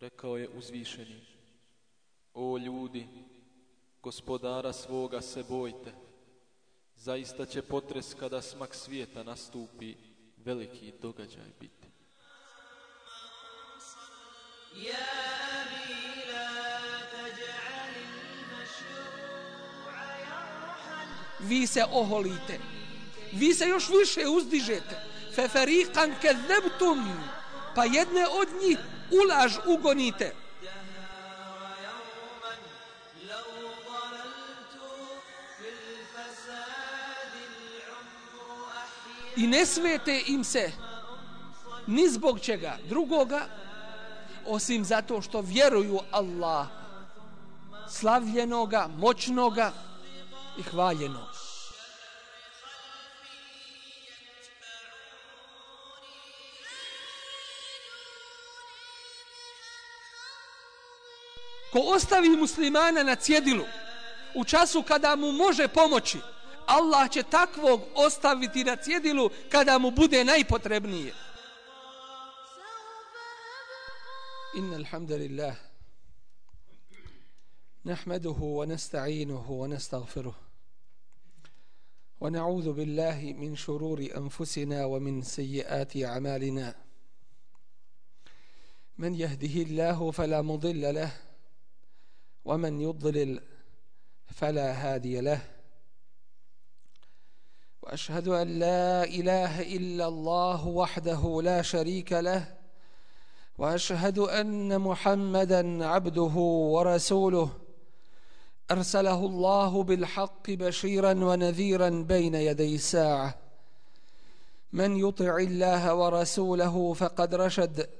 Rekao je uzvišeni, o ljudi, gospodara svoga se bojte. Zaista će potres kada smak svijeta nastupi, veliki događaj biti. Vi se oholite. Vi se još više uzdižete. Feferikan kezebtum. Pa jedne od njih ulaž ugonite. I ne svete im se ni zbog čega drugoga osim zato što vjeruju Allah slavljenoga, moćnoga i hvaljenoga. ko ostavi muslimana na cjedilu u času kada mu može pomoći Allah će takvog ostaviti na cjedilu kada mu bude najpotrebnije Inna alhamdulillah نحمده ونستعينه ونستغفره ونعوذ بالله من شرور أنفسنا ومن سيئات أعمالنا من يهده الله فلا مضل له ومن يضلل فلا هادي له. وأشهد أن لا إله إلا الله وحده لا شريك له. وأشهد أن محمدا عبده ورسوله. أرسله الله بالحق بشيرا ونذيرا بين يدي الساعة. من يطع الله ورسوله فقد رشد.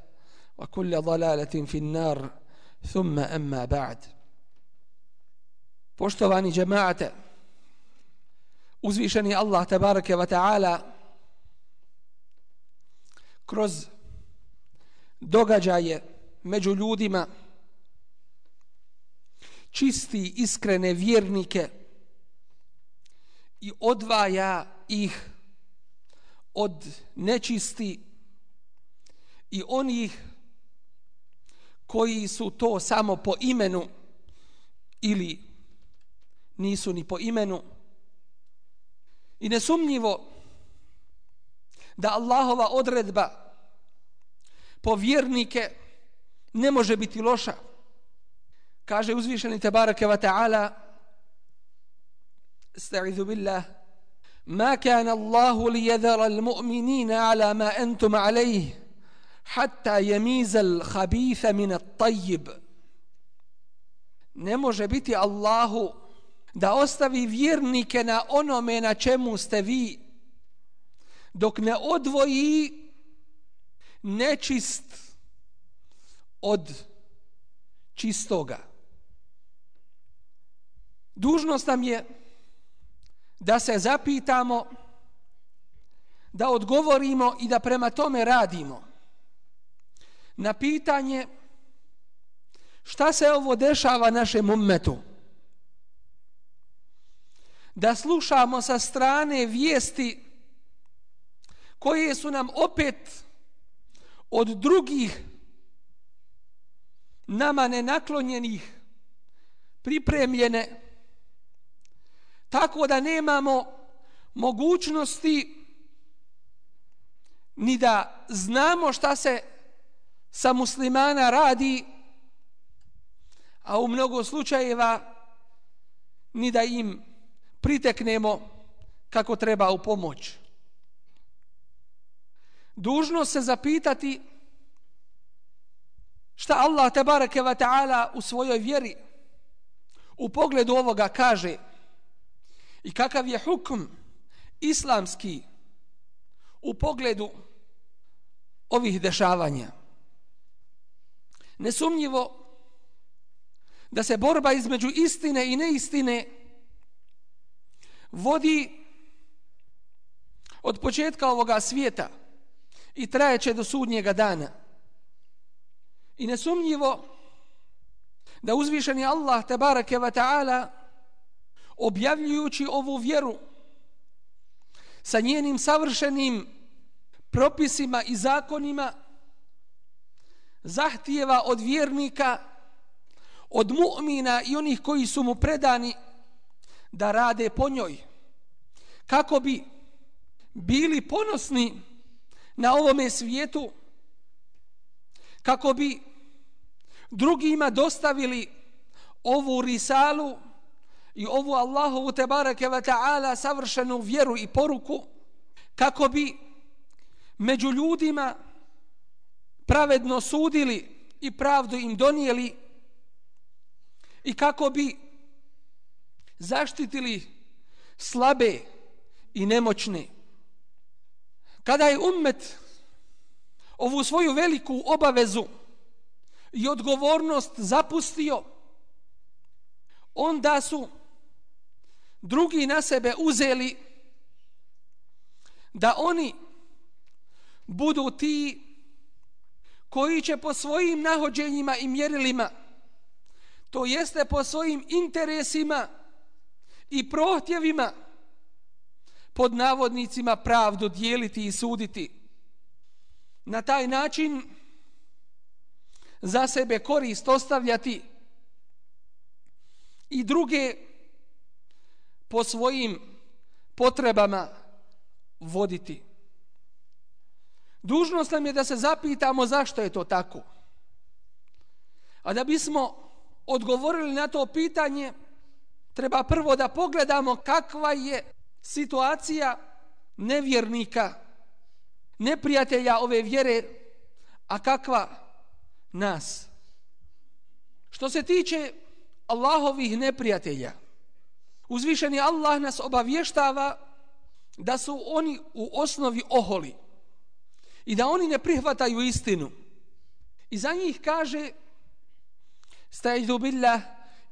وكل ضلالة في النار ثم أما بعد Poštovani džemaate, uzvišeni Allah tabaraka wa ta'ala kroz događaje među ljudima čisti iskrene vjernike i odvaja ih od nečisti i onih koji su to samo po imenu ili nisu ni po imenu. I nesumnjivo da Allahova odredba po vjernike ne može biti loša. Kaže uzvišeni Tebareke wa ta'ala Sta'idhu billah Ma kana Allahu li jedara al mu'minina ala ma entum alayhi." Hatta yemiza al-khabitha min at-tayyib. Ne može biti Allahu da ostavi vjernike na onome na čemu ste vi. Dok ne odvoji nečist od čistoga. Dužnost nam je da se zapitamo da odgovorimo i da prema tome radimo na pitanje šta se ovo dešava našem ummetu. Da slušamo sa strane vijesti koje su nam opet od drugih nama nenaklonjenih pripremljene tako da nemamo mogućnosti ni da znamo šta se sa muslimana radi, a u mnogo slučajeva ni da im priteknemo kako treba u pomoć. Dužno se zapitati šta Allah te bareke ta'ala u svojoj vjeri u pogledu ovoga kaže i kakav je hukm islamski u pogledu ovih dešavanja. Nesumnjivo da se borba između istine i neistine vodi od početka ovoga svijeta i trajeće do sudnjega dana. I nesumnjivo da uzvišeni Allah tebareke ve ta'ala objavljujući ovu vjeru sa njenim savršenim propisima i zakonima zahtijeva od vjernika od mu'mina i onih koji su mu predani da rade po njoj kako bi bili ponosni na ovome svijetu kako bi drugima dostavili ovu risalu i ovu Allahovu tebareke ve ta'ala savršenu vjeru i poruku kako bi među ljudima pravedno sudili i pravdu im donijeli i kako bi zaštitili slabe i nemoćne. Kada je ummet ovu svoju veliku obavezu i odgovornost zapustio, onda su drugi na sebe uzeli da oni budu ti koji će po svojim nahođenjima i mjerilima, to jeste po svojim interesima i prohtjevima, pod navodnicima pravdu dijeliti i suditi. Na taj način za sebe korist ostavljati i druge po svojim potrebama voditi. Dužnost nam je da se zapitamo zašto je to tako. A da bismo odgovorili na to pitanje, treba prvo da pogledamo kakva je situacija nevjernika, neprijatelja ove vjere, a kakva nas. Što se tiče Allahovih neprijatelja, uzvišeni Allah nas obavještava da su oni u osnovi oholi i da oni ne prihvataju istinu. I za njih kaže Stajdu billah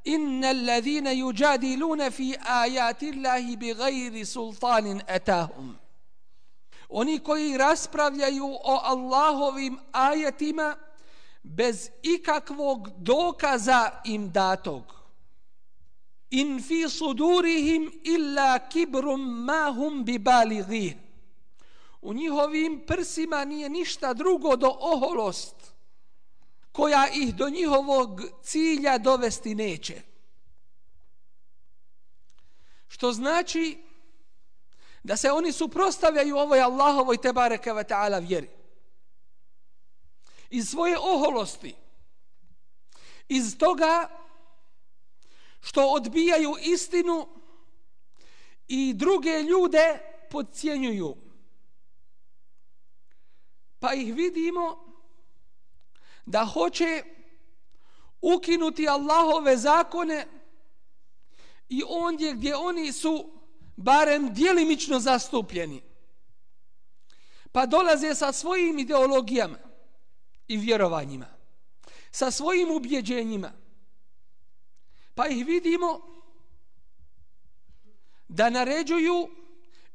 Inna alladhina yujadiluna fi ayati Allahi bighairi sultanin etahum. Oni koji raspravljaju o Allahovim ajatima bez ikakvog dokaza im datog In fi sudurihim illa kibrum ma hum bibalighih U njihovim prsima nije ništa drugo do oholost koja ih do njihovog cilja dovesti neće. Što znači da se oni suprostavljaju ovoj Allahovoj tebareke ve ta'ala vjeri. Iz svoje oholosti, iz toga što odbijaju istinu i druge ljude podcjenjuju. Pa ih vidimo da hoće ukinuti Allahove zakone i ondje gdje oni su barem dijelimično zastupljeni. Pa dolaze sa svojim ideologijama i vjerovanjima, sa svojim ubjeđenjima. Pa ih vidimo da naređuju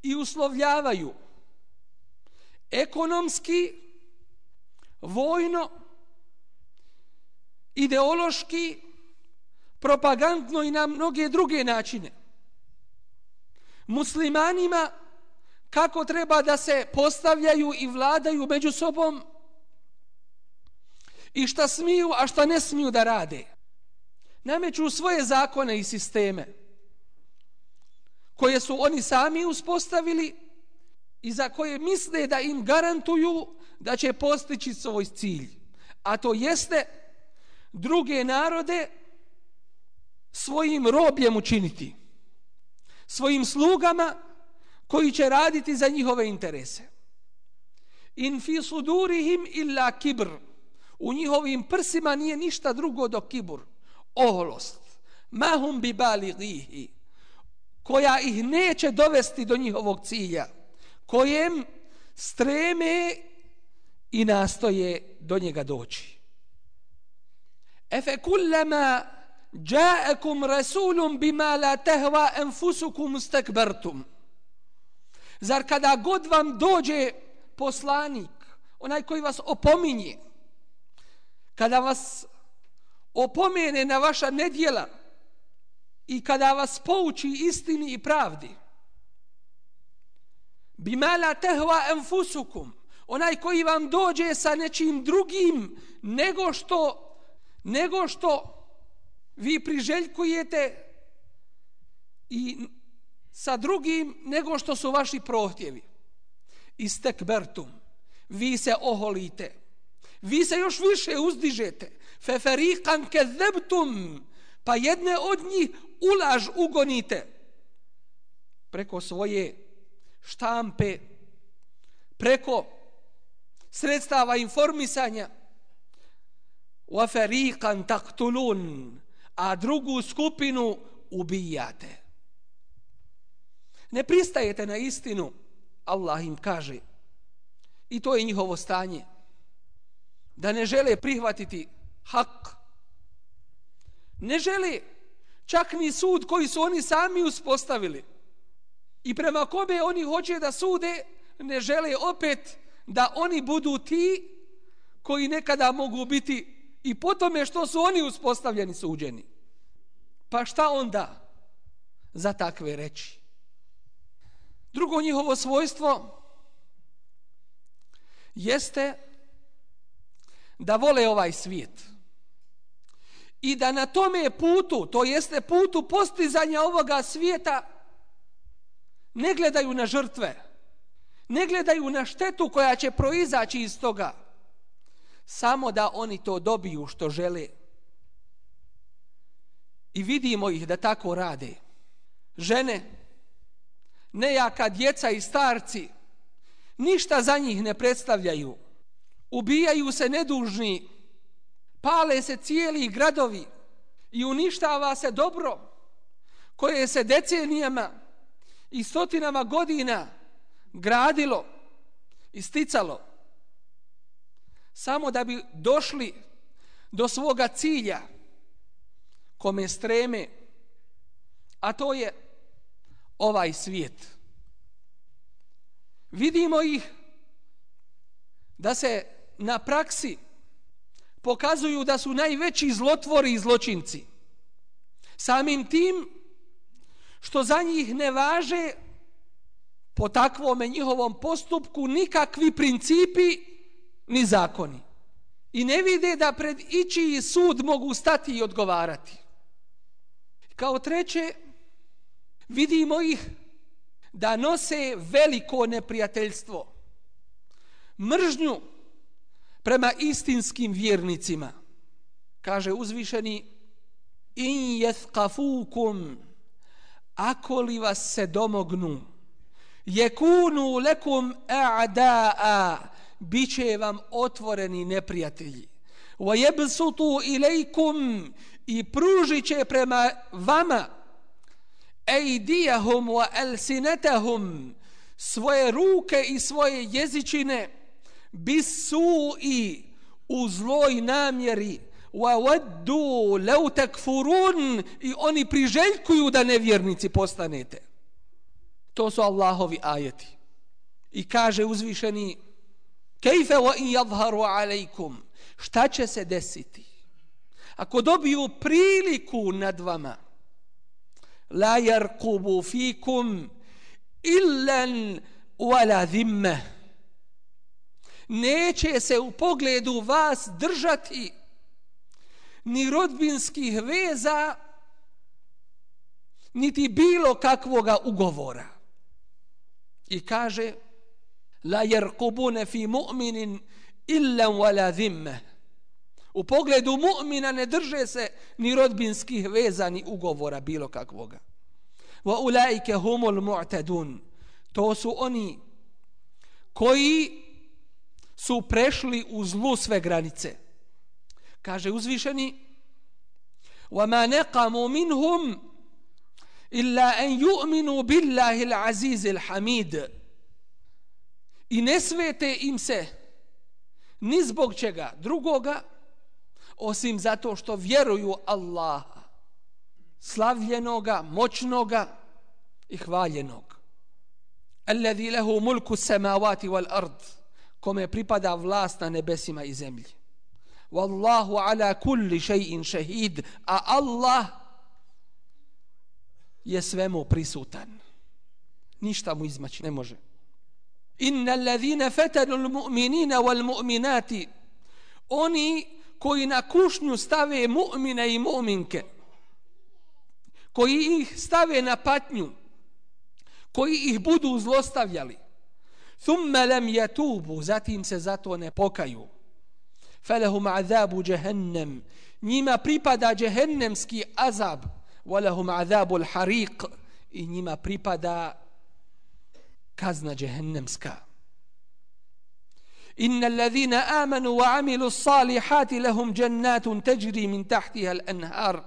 i uslovljavaju ekonomski, vojno, ideološki, propagandno i na mnoge druge načine. Muslimanima kako treba da se postavljaju i vladaju među sobom i šta smiju, a šta ne smiju da rade. Nameću svoje zakone i sisteme koje su oni sami uspostavili i za koje misle da im garantuju da će postići svoj cilj. A to jeste druge narode svojim robljem učiniti. Svojim slugama koji će raditi za njihove interese. In fi sudurihim illa kibr. U njihovim prsima nije ništa drugo do kibur. Oholost. Mahum bi bali gihi. Koja ih neće dovesti do njihovog cilja. Kojem streme i nastoje do njega doći. Efe kullama Ja'akum rasulun bima la tahwa anfusukum istakbartum. Zar kada god vam dođe poslanik, onaj koji vas opominje, kada vas opomene na vaša nedjela i kada vas pouči istini i pravdi, bima la tahwa anfusukum, onaj koji vam dođe sa nečim drugim nego što nego što vi priželjkujete i sa drugim nego što su vaši prohtjevi. Istekbertum. Vi se oholite. Vi se još više uzdižete. Feferikan kezebtum. Pa jedne od njih ulaž ugonite. Preko svoje štampe. Preko sredstava informisanja. wa fariqan taqtulun a drugu skupinu ubijate. Ne pristajete na istinu, Allah im kaže. I to je njihovo stanje. Da ne žele prihvatiti hak. Ne žele čak ni sud koji su oni sami uspostavili. I prema kome oni hoće da sude, ne žele opet da oni budu ti koji nekada mogu biti i po tome što su oni uspostavljeni suđeni. Pa šta onda za takve reći? Drugo njihovo svojstvo jeste da vole ovaj svijet. I da na tome putu, to jeste putu postizanja ovoga svijeta, ne gledaju na žrtve, ne gledaju na štetu koja će proizaći iz toga, samo da oni to dobiju što žele. I vidimo ih da tako rade. Žene, nejaka djeca i starci, ništa za njih ne predstavljaju. Ubijaju se nedužni, pale se cijeli gradovi i uništava se dobro koje se decenijama i stotinama godina gradilo i sticalo samo da bi došli do svoga cilja kome streme, a to je ovaj svijet. Vidimo ih da se na praksi pokazuju da su najveći zlotvori i zločinci. Samim tim što za njih ne važe po takvome njihovom postupku nikakvi principi ni zakoni. I ne vide da pred ičiji sud mogu stati i odgovarati. Kao treće, vidimo ih da nose veliko neprijateljstvo. Mržnju prema istinskim vjernicima. Kaže uzvišeni in jethkafukum ako li vas se domognu Jekunu lekum a'da'a. Biće vam otvoreni neprijatelji. Wa jebsutu ilajkum i pružit će prema vama ejdijahum wa elsinetahum svoje ruke i svoje jezičine. Bisu i u zloj namjeri. Wa waddu law takfurun. I oni priželjkuju da nevjernici postanete to su Allahovi ajeti i kaže uzvišeni Kejfe wa in yadharu alejkum. Šta će se desiti? Ako dobiju priliku nad vama, la yarqubu fikum illan wala dhimme. Neće se u pogledu vas držati ni rodbinskih veza, niti bilo kakvoga ugovora. I kaže, la jerkubune fi mu'minin illa wala dhimme. U pogledu mu'mina ne drže se ni rodbinskih veza ni ugovora bilo kakvoga. Wa ulaike humul mu'tadun. To su oni koji su prešli u zlu sve granice. Kaže uzvišeni wa ma naqamu minhum illa an yu'minu billahi al-aziz al-hamid. I ne svete im se ni zbog čega drugoga, osim zato što vjeruju Allaha, slavljenoga, moćnoga i hvaljenog. Alladhi lahu mulku samawati wal ard, kome pripada vlast na nebesima i zemlji. Wallahu ala kulli shay'in shahid, a Allah je svemu prisutan. Ništa mu izmaći ne može. Inna allazina fatanu almu'minina walmu'minati wal-mu'minati oni koji na kušnju stave mu'mine i mu'minke koji ih stave na patnju koji ih budu zlostavljali thumma lam yatubu zatim se zato ne pokaju falahum azabu jahannam njima pripada jehennemski azab walahum azabu al-hariq i njima pripada kazna jehennemska إن الذين آمنوا وعملوا الصالحات لهم جنات تجري من تحتها الأنهار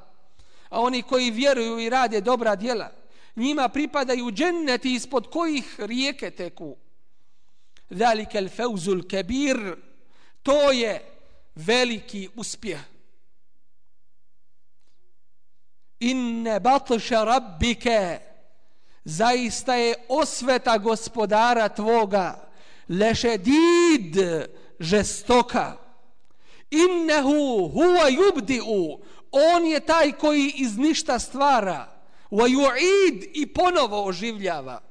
a oni koji vjeruju i rade dobra djela, njima pripadaju dženneti ispod kojih rijeke teku. Zalika al-fawzul kabir, to je veliki uspjeh. Inne batša rabbike, zaista je osveta gospodara tvoga, lešedid, žestoka. Innehu huwa yubdi'u, on je taj koji iz ništa stvara. Wa yu'id i ponovo oživljava.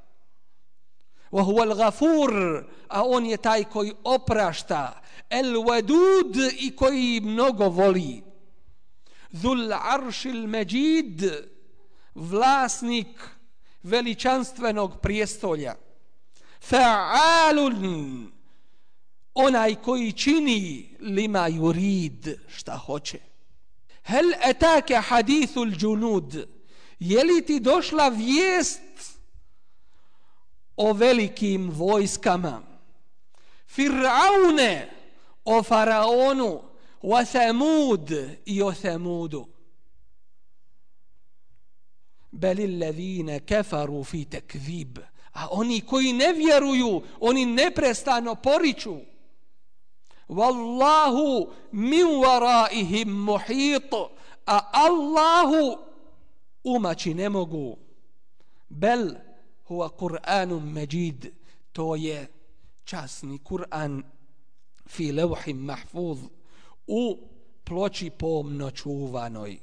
Wa huwa al-ghafur. A on je taj koji oprašta. El-wadud i koji mnogo voli. Zul aršil međid, vlasnik veličanstvenog prijestolja fa'alun onaj koji čini lima jurid šta hoće Hel etake hadithul džunud? Je li ti došla vijest o velikim vojskama? Fir'aune o faraonu wa يثمود بل الذين كفروا في تكذيب fi. A oni koji ne vjeruju, oni neprestano poriču. Wallahu min waraihim muhit. A Allahu umaći ne mogu. Bel huwa Kur'anun majid. To je časni Kur'an fi levhim mahfuz u ploči pomno čuvanoj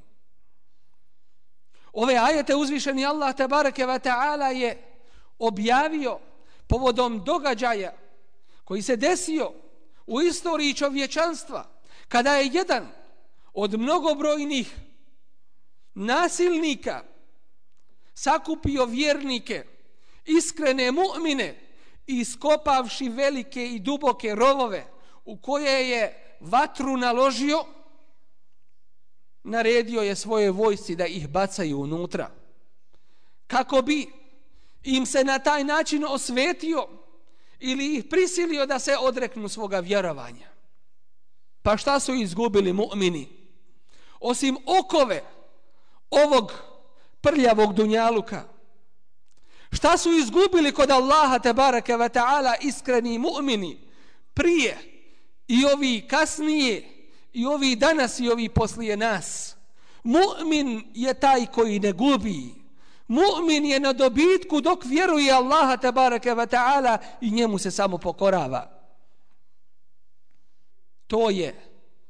ove ajete uzvišeni Allah tabareke ve ta'ala je objavio povodom događaja koji se desio u istoriji čovječanstva, kada je jedan od mnogobrojnih nasilnika sakupio vjernike, iskrene mu'mine, iskopavši velike i duboke rovove u koje je vatru naložio, naredio je svoje vojsci da ih bacaju unutra. Kako bi im se na taj način osvetio ili ih prisilio da se odreknu svoga vjerovanja. Pa šta su izgubili mu'mini? Osim okove ovog prljavog dunjaluka. Šta su izgubili kod Allaha te ve ta'ala iskreni mu'mini prije i ovi kasnije i ovi danas i ovi poslije nas? Mu'min je taj koji ne gubi. Mu'min je na dobitku dok vjeruje Allaha tabaraka wa ta'ala i njemu se samo pokorava. To je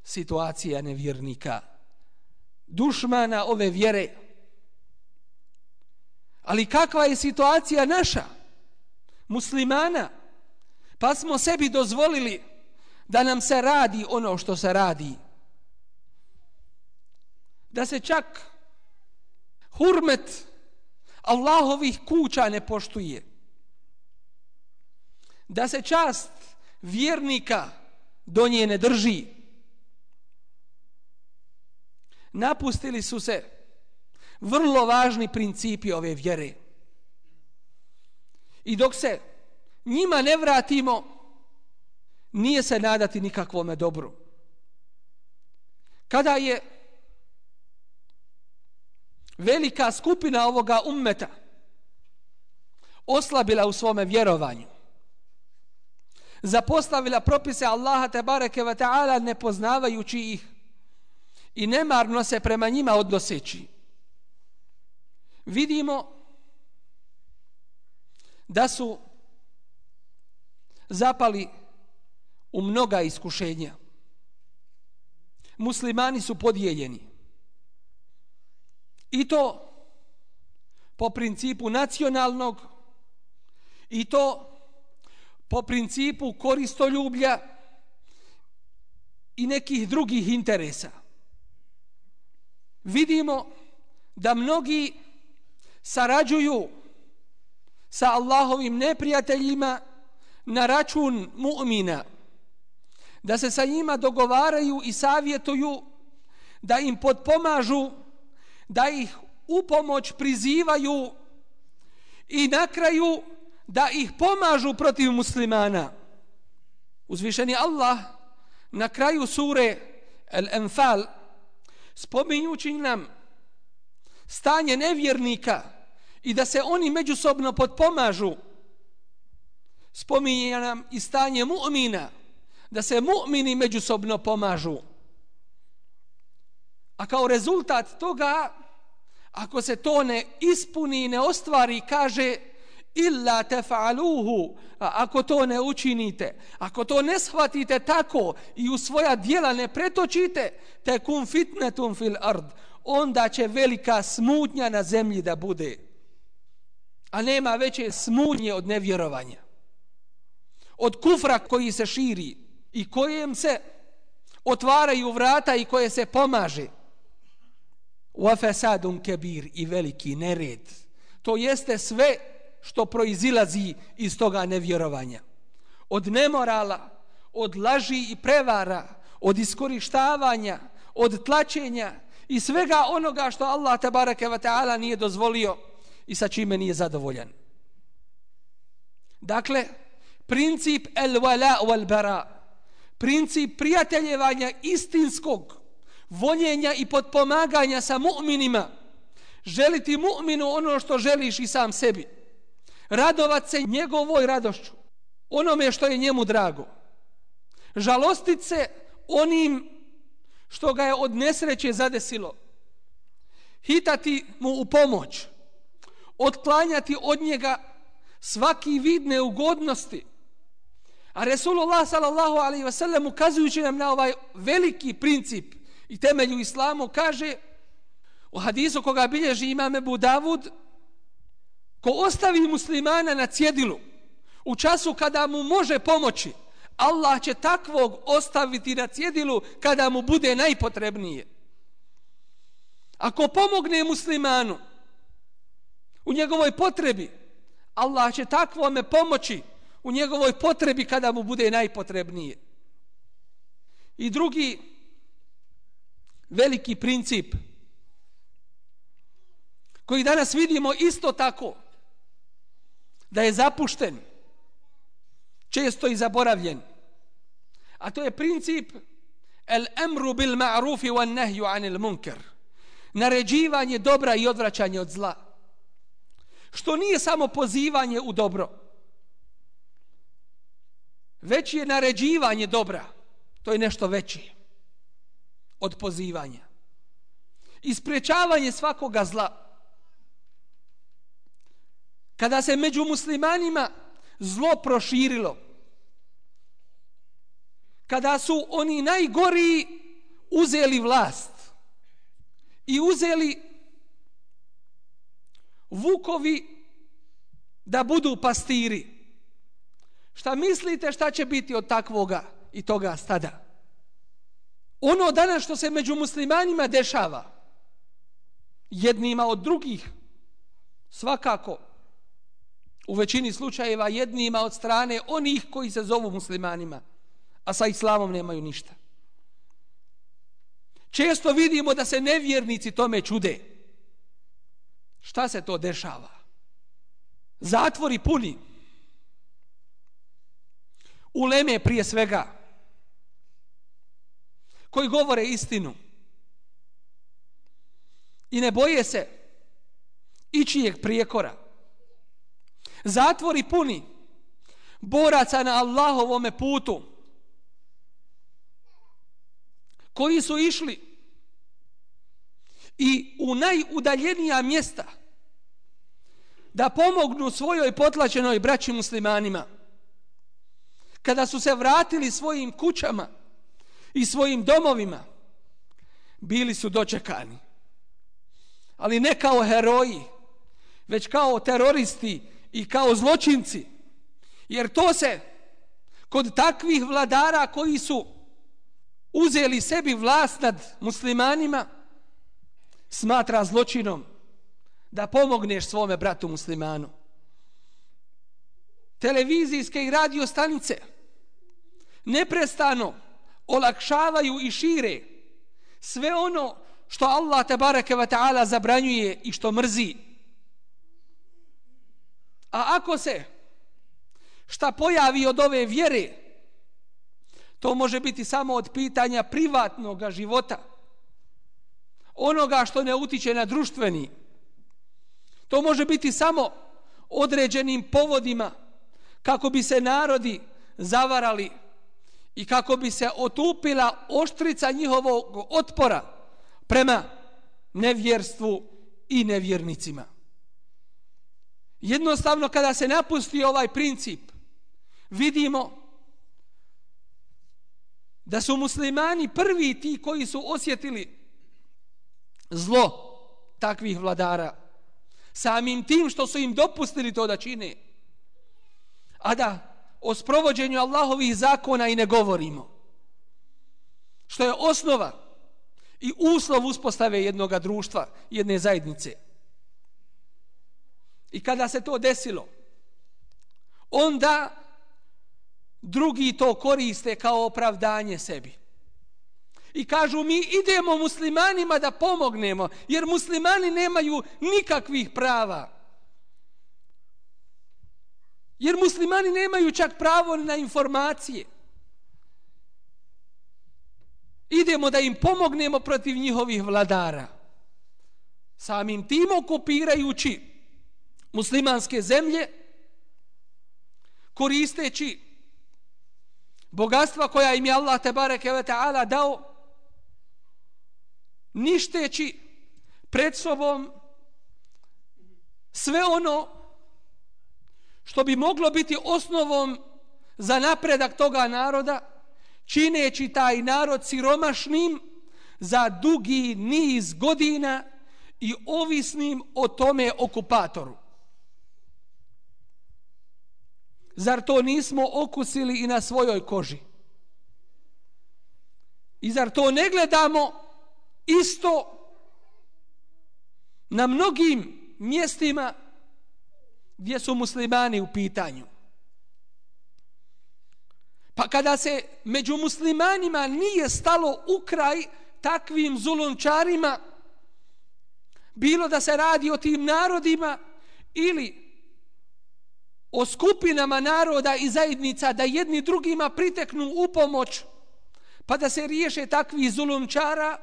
situacija nevjernika. Dušmana ove vjere. Ali kakva je situacija naša? Muslimana. Pa smo sebi dozvolili da nam se radi ono što se radi. Da se čak hurmet Allahovih kuća ne poštuje. Da se čast vjernika do nje ne drži. Napustili su se vrlo važni principi ove vjere. I dok se njima ne vratimo, nije se nadati nikakvome dobru. Kada je velika skupina ovoga ummeta oslabila u svome vjerovanju zapostavila propise Allaha te bareke ve taala ne poznavajući ih i nemarno se prema njima odnoseći vidimo da su zapali u mnoga iskušenja. Muslimani su podijeljeni. I to po principu nacionalnog i to po principu koristoljublja i nekih drugih interesa. Vidimo da mnogi sarađuju sa Allahovim neprijateljima na račun mu'mina, da se sa njima dogovaraju i savjetuju, da im podpomažu, da ih u pomoć prizivaju i na kraju da ih pomažu protiv muslimana. Uzvišeni Allah na kraju sure Al-Anfal spominjući nam stanje nevjernika i da se oni međusobno podpomažu spominje nam i stanje mu'mina da se mu'mini međusobno pomažu. A kao rezultat toga ako se to ne ispuni i ne ostvari kaže illa tefa'aluhu ako to ne učinite ako to ne shvatite tako i u svoja dijela ne pretočite tekum fitnetum fil ard onda će velika smutnja na zemlji da bude. A nema veće smutnje od nevjerovanja. Od kufra koji se širi i kojem se otvaraju vrata i koje se pomaže. Wa fasadun kabir i veliki nered. To jeste sve što proizilazi iz toga nevjerovanja. Od nemorala od laži i prevara od iskorištavanja od tlačenja i svega onoga što Allah tabaraka wa ta'ala nije dozvolio i sa čime nije zadovoljan. Dakle princip el wala wal bara princip prijateljevanja istinskog voljenja i podpomaganja sa mu'minima, želiti mu'minu ono što želiš i sam sebi, radovat se njegovoj radošću, onome što je njemu drago, žalostit se onim što ga je od nesreće zadesilo, hitati mu u pomoć, otklanjati od njega svaki vid neugodnosti, A Resulullah sallallahu alaihi wa sallam ukazujući nam na ovaj veliki princip i temelju islamu kaže u hadisu koga bilježi imame Budavud ko ostavi muslimana na cjedilu u času kada mu može pomoći Allah će takvog ostaviti na cjedilu kada mu bude najpotrebnije. Ako pomogne muslimanu u njegovoj potrebi Allah će takvome pomoći u njegovoj potrebi kada mu bude najpotrebnije. I drugi veliki princip koji danas vidimo isto tako da je zapušten često i zaboravljen a to je princip el emru bil ma'rufi wan nahyu anil munkar naređivanje dobra i odvraćanje od zla što nije samo pozivanje u dobro Veći je naređivanje dobra to je nešto veće od pozivanja. Isprečavanje svakoga zla. Kada se među muslimanima zlo proširilo, kada su oni najgori uzeli vlast i uzeli vukovi da budu pastiri, šta mislite šta će biti od takvoga i toga stada? ono danas što se među muslimanima dešava jednima od drugih svakako u većini slučajeva jednima od strane onih koji se zovu muslimanima a sa islamom nemaju ništa. Često vidimo da se nevjernici tome čude. Šta se to dešava? Zatvori puni uleme prije svega koji govore istinu i ne boje se ičijeg prijekora. Zatvori puni boraca na Allahovome putu koji su išli i u najudaljenija mjesta da pomognu svojoj potlačenoj braći muslimanima. Kada su se vratili svojim kućama i svojim domovima, bili su dočekani. Ali ne kao heroji, već kao teroristi i kao zločinci. Jer to se kod takvih vladara koji su uzeli sebi vlast nad muslimanima smatra zločinom da pomogneš svome bratu muslimanu. Televizijske i radio stanice neprestano olakšavaju i šire sve ono što Allah te bareke ve taala zabranjuje i što mrzi. A ako se šta pojavi od ove vjere, to može biti samo od pitanja privatnog života, onoga što ne utiče na društveni. To može biti samo određenim povodima kako bi se narodi zavarali i kako bi se otupila oštrica njihovog otpora prema nevjerstvu i nevjernicima. Jednostavno kada se napusti ovaj princip, vidimo da su muslimani prvi ti koji su osjetili zlo takvih vladara samim tim što su im dopustili to da čine a da o sprovođenju Allahovih zakona i ne govorimo što je osnova i uslov uspostave jednog društva jedne zajednice i kada se to desilo onda drugi to koriste kao opravdanje sebi. I kažu mi idemo muslimanima da pomognemo, jer muslimani nemaju nikakvih prava. Jer muslimani nemaju čak pravo na informacije. Idemo da im pomognemo protiv njihovih vladara. Samim tim okupirajući muslimanske zemlje, koristeći bogatstva koja im je Allah te bareke ve taala dao ništeći pred sobom sve ono što bi moglo biti osnovom za napredak toga naroda čineći taj narod siromašnim za dugi niz godina i ovisnim o tome okupatoru. Zar to nismo okusili i na svojoj koži? I zar to ne gledamo isto na mnogim mjestima gdje su muslimani u pitanju? Pa kada se među muslimanima nije stalo u kraj takvim zulončarima, bilo da se radi o tim narodima ili o skupinama naroda i zajednica da jedni drugima priteknu u pomoć pa da se riješe takvi zulumčara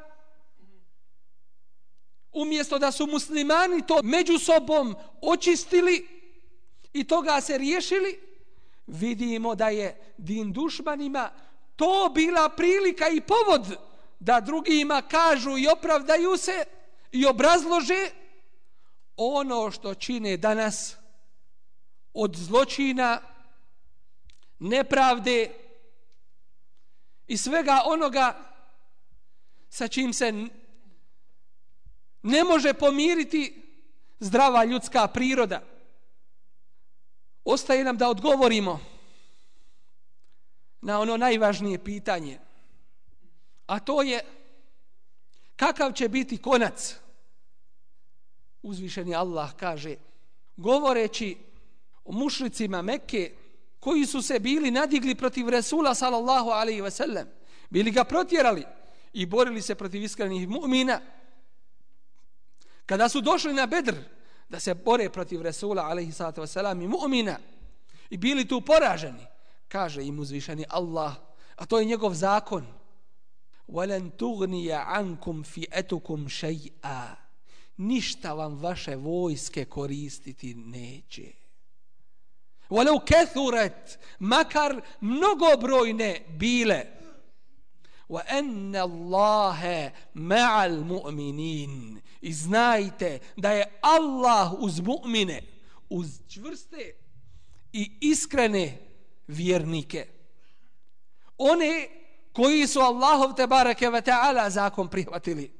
umjesto da su muslimani to među sobom očistili i toga se riješili vidimo da je din dušmanima to bila prilika i povod da drugima kažu i opravdaju se i obrazlože ono što čine danas od zločina, nepravde i svega onoga sa čim se ne može pomiriti zdrava ljudska priroda. Ostaje nam da odgovorimo na ono najvažnije pitanje. A to je kakav će biti konac? Uzvišeni Allah kaže govoreći o mušricima Mekke koji su se bili nadigli protiv Resula sallallahu alaihi ve sellem bili ga protjerali i borili se protiv iskrenih mu'mina kada su došli na Bedr da se bore protiv Resula alaihi sallatu wasalam i mu'mina i bili tu poraženi kaže im uzvišeni Allah a to je njegov zakon وَلَنْ تُغْنِيَ عَنْكُمْ فِيَتُكُمْ شَيْئًا ništa vam vaše vojske koristiti neće Walau kethuret, makar mnogobrojne bile. Wa anna مَعَ ma'al mu'minin. I znajte da je Allah uz mu'mine uz čvrste i iskrene vjernike. One koji su Allahov te barake ve ta'ala zakon prihvatili.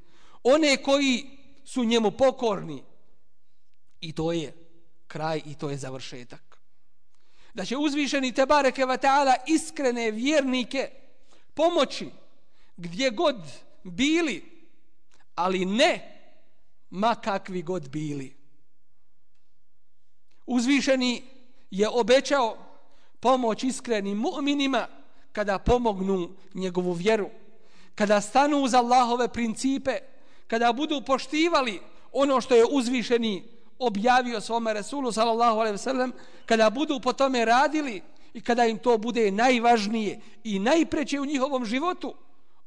One koji su njemu pokorni. I to je kraj i to je završetak. Da će uzvišeni te bareke ve ta'ala iskrene vjernike pomoći gdje god bili, ali ne ma kakvi god bili. Uzvišeni je obećao pomoć iskrenim mu'minima kada pomognu njegovu vjeru, kada stanu uz Allahove principe, kada budu poštivali ono što je uzvišeni objavio svome Resulu sallallahu alaihi wasallam, kada budu po tome radili i kada im to bude najvažnije i najpreće u njihovom životu,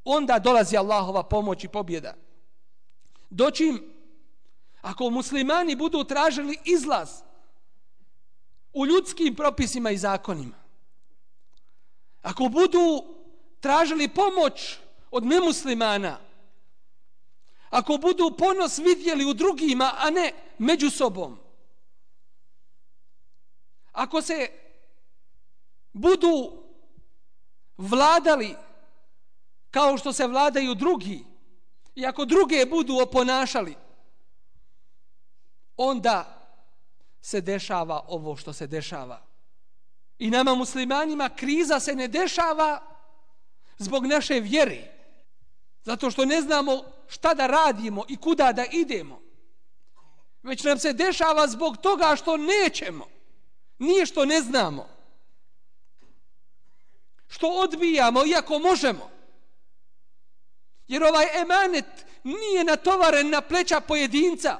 onda dolazi Allahova pomoć i pobjeda. Doćim, ako muslimani budu tražili izlaz u ljudskim propisima i zakonima, ako budu tražili pomoć od nemuslimana, ako budu ponos vidjeli u drugima, a ne među sobom, ako se budu vladali kao što se vladaju drugi i ako druge budu oponašali, onda se dešava ovo što se dešava. I nama muslimanima kriza se ne dešava zbog naše vjere. Zato što ne znamo šta da radimo i kuda da idemo. Već nam se dešava zbog toga što nećemo. Nije što ne znamo. Što odbijamo iako možemo. Jer ovaj emanet nije natovaren na pleća pojedinca,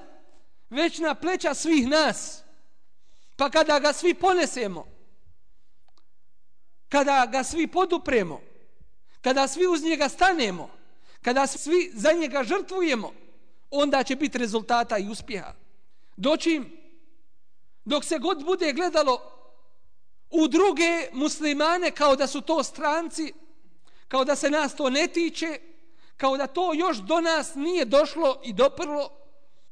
već na pleća svih nas. Pa kada ga svi ponesemo, kada ga svi podupremo, kada svi uz njega stanemo, kada svi za njega žrtvujemo, onda će biti rezultata i uspjeha. Doćim, dok se god bude gledalo u druge muslimane kao da su to stranci, kao da se nas to ne tiče, kao da to još do nas nije došlo i doprlo,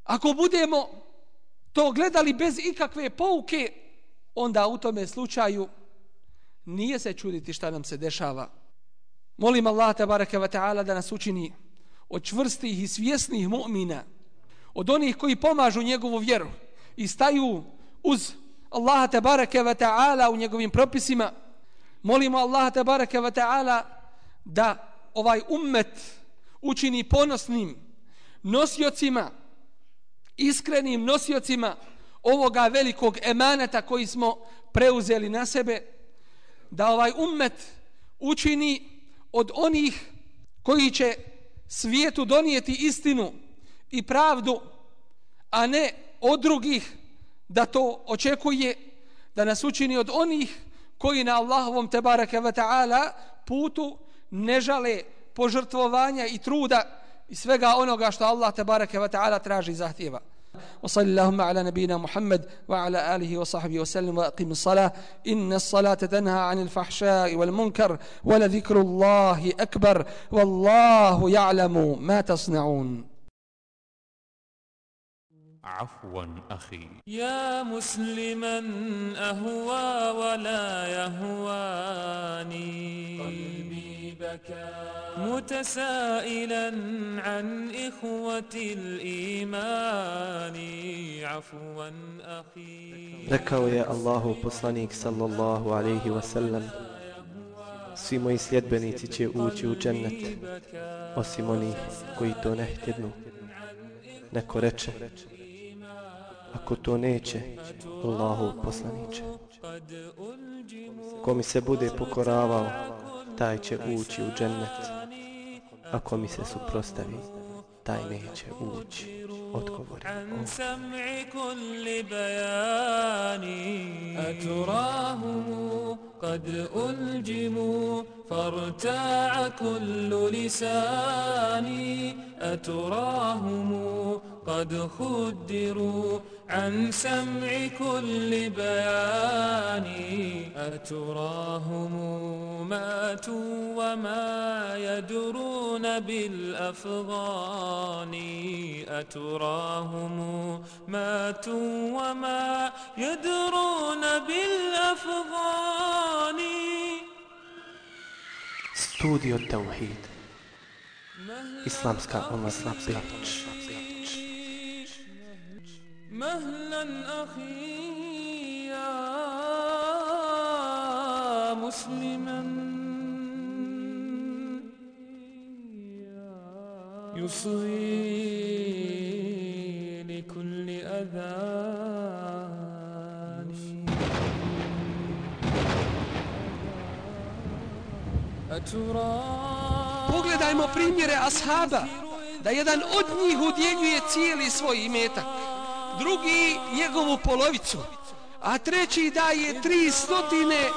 ako budemo to gledali bez ikakve pouke, onda u tome slučaju nije se čuditi šta nam se dešava. Molim Allah tabaraka wa ta'ala da nas učini od čvrstih i svjesnih mu'mina, od onih koji pomažu njegovu vjeru i staju uz Allaha tabaraka wa ta'ala u njegovim propisima. Molimo Allaha tabaraka wa ta'ala da ovaj ummet učini ponosnim nosiocima, iskrenim nosiocima ovoga velikog emaneta koji smo preuzeli na sebe, da ovaj ummet učini od onih koji će svijetu donijeti istinu i pravdu, a ne od drugih da to očekuje, da nas učini od onih koji na Allahovom tebareke ve ta'ala putu ne žale požrtvovanja i truda i svega onoga što Allah tebareke ve ta'ala traži i zahtjeva. وصل اللهم على نبينا محمد وعلى آله وصحبه وسلم وأقم الصلاة إن الصلاة تنهى عن الفحشاء والمنكر ولذكر الله أكبر والله يعلم ما تصنعون عفوا أخي. يا مسلما أهوى ولا يهواني. قلبي بكى. متسائلا عن إخوة الإيمان. عفوا أخي. ذكوا يا الله بصنيك صلى الله عليه وسلم. Svi moji sljedbenici će أوتي وجنة وسيموني osim onih نكو to ako to neće Allahu poslaniće. Ko mi se bude pokoravao, taj će ući u džennet. Ako mi se suprostavi, taj neće ući. Odgovori. عن سمع كل بيان أتراهم قد ألجموا فارتاع كل لساني أتراهم قد خدروا عن سمع كل بيان أتراهم ماتوا وما يدرون بالأفغان أتراهم ماتوا وما يدرون بالأفغان Studio Tauhid. Islamska omladna pječ مهلا أخي يا مسلما يصغي لكل أذان أترى Pogledajmo primjere ashaba, da jedan od njih udjeljuje cijeli svoj imetak, drugi njegovu polovicu, a treći daje tri stotine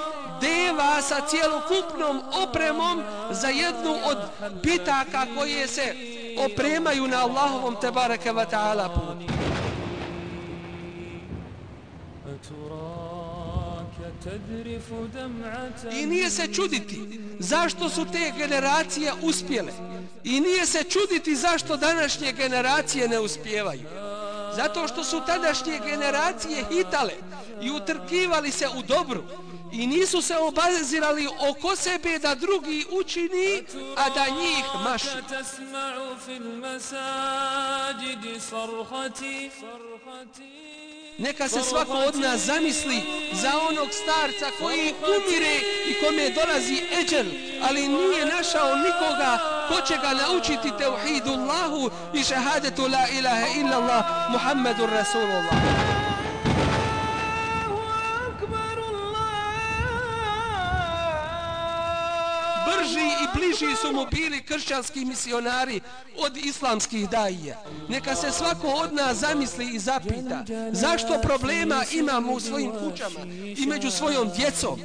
deva sa cijelokupnom opremom za jednu od bitaka koje se opremaju na Allahovom tebareke wa ta'ala putu. I nije se čuditi zašto su te generacije uspjele. I nije se čuditi zašto današnje generacije ne uspjevaju. Zato što su tadašnje generacije hitale i utrkivali se u dobru i nisu se obazirali oko sebe da drugi učini, a da njih maši. Neka se svako od nas zamisli za onog starca koji umire i kome dolazi eđel, ali nije našao nikoga ko će ga naučiti tevhidullahu i šahadetu la ilaha illallah Muhammedur Rasulullah. brži i bliži su mu bili kršćanski misionari od islamskih dajija. Neka se svako od nas zamisli i zapita zašto problema imamo u svojim kućama i među svojom djecom.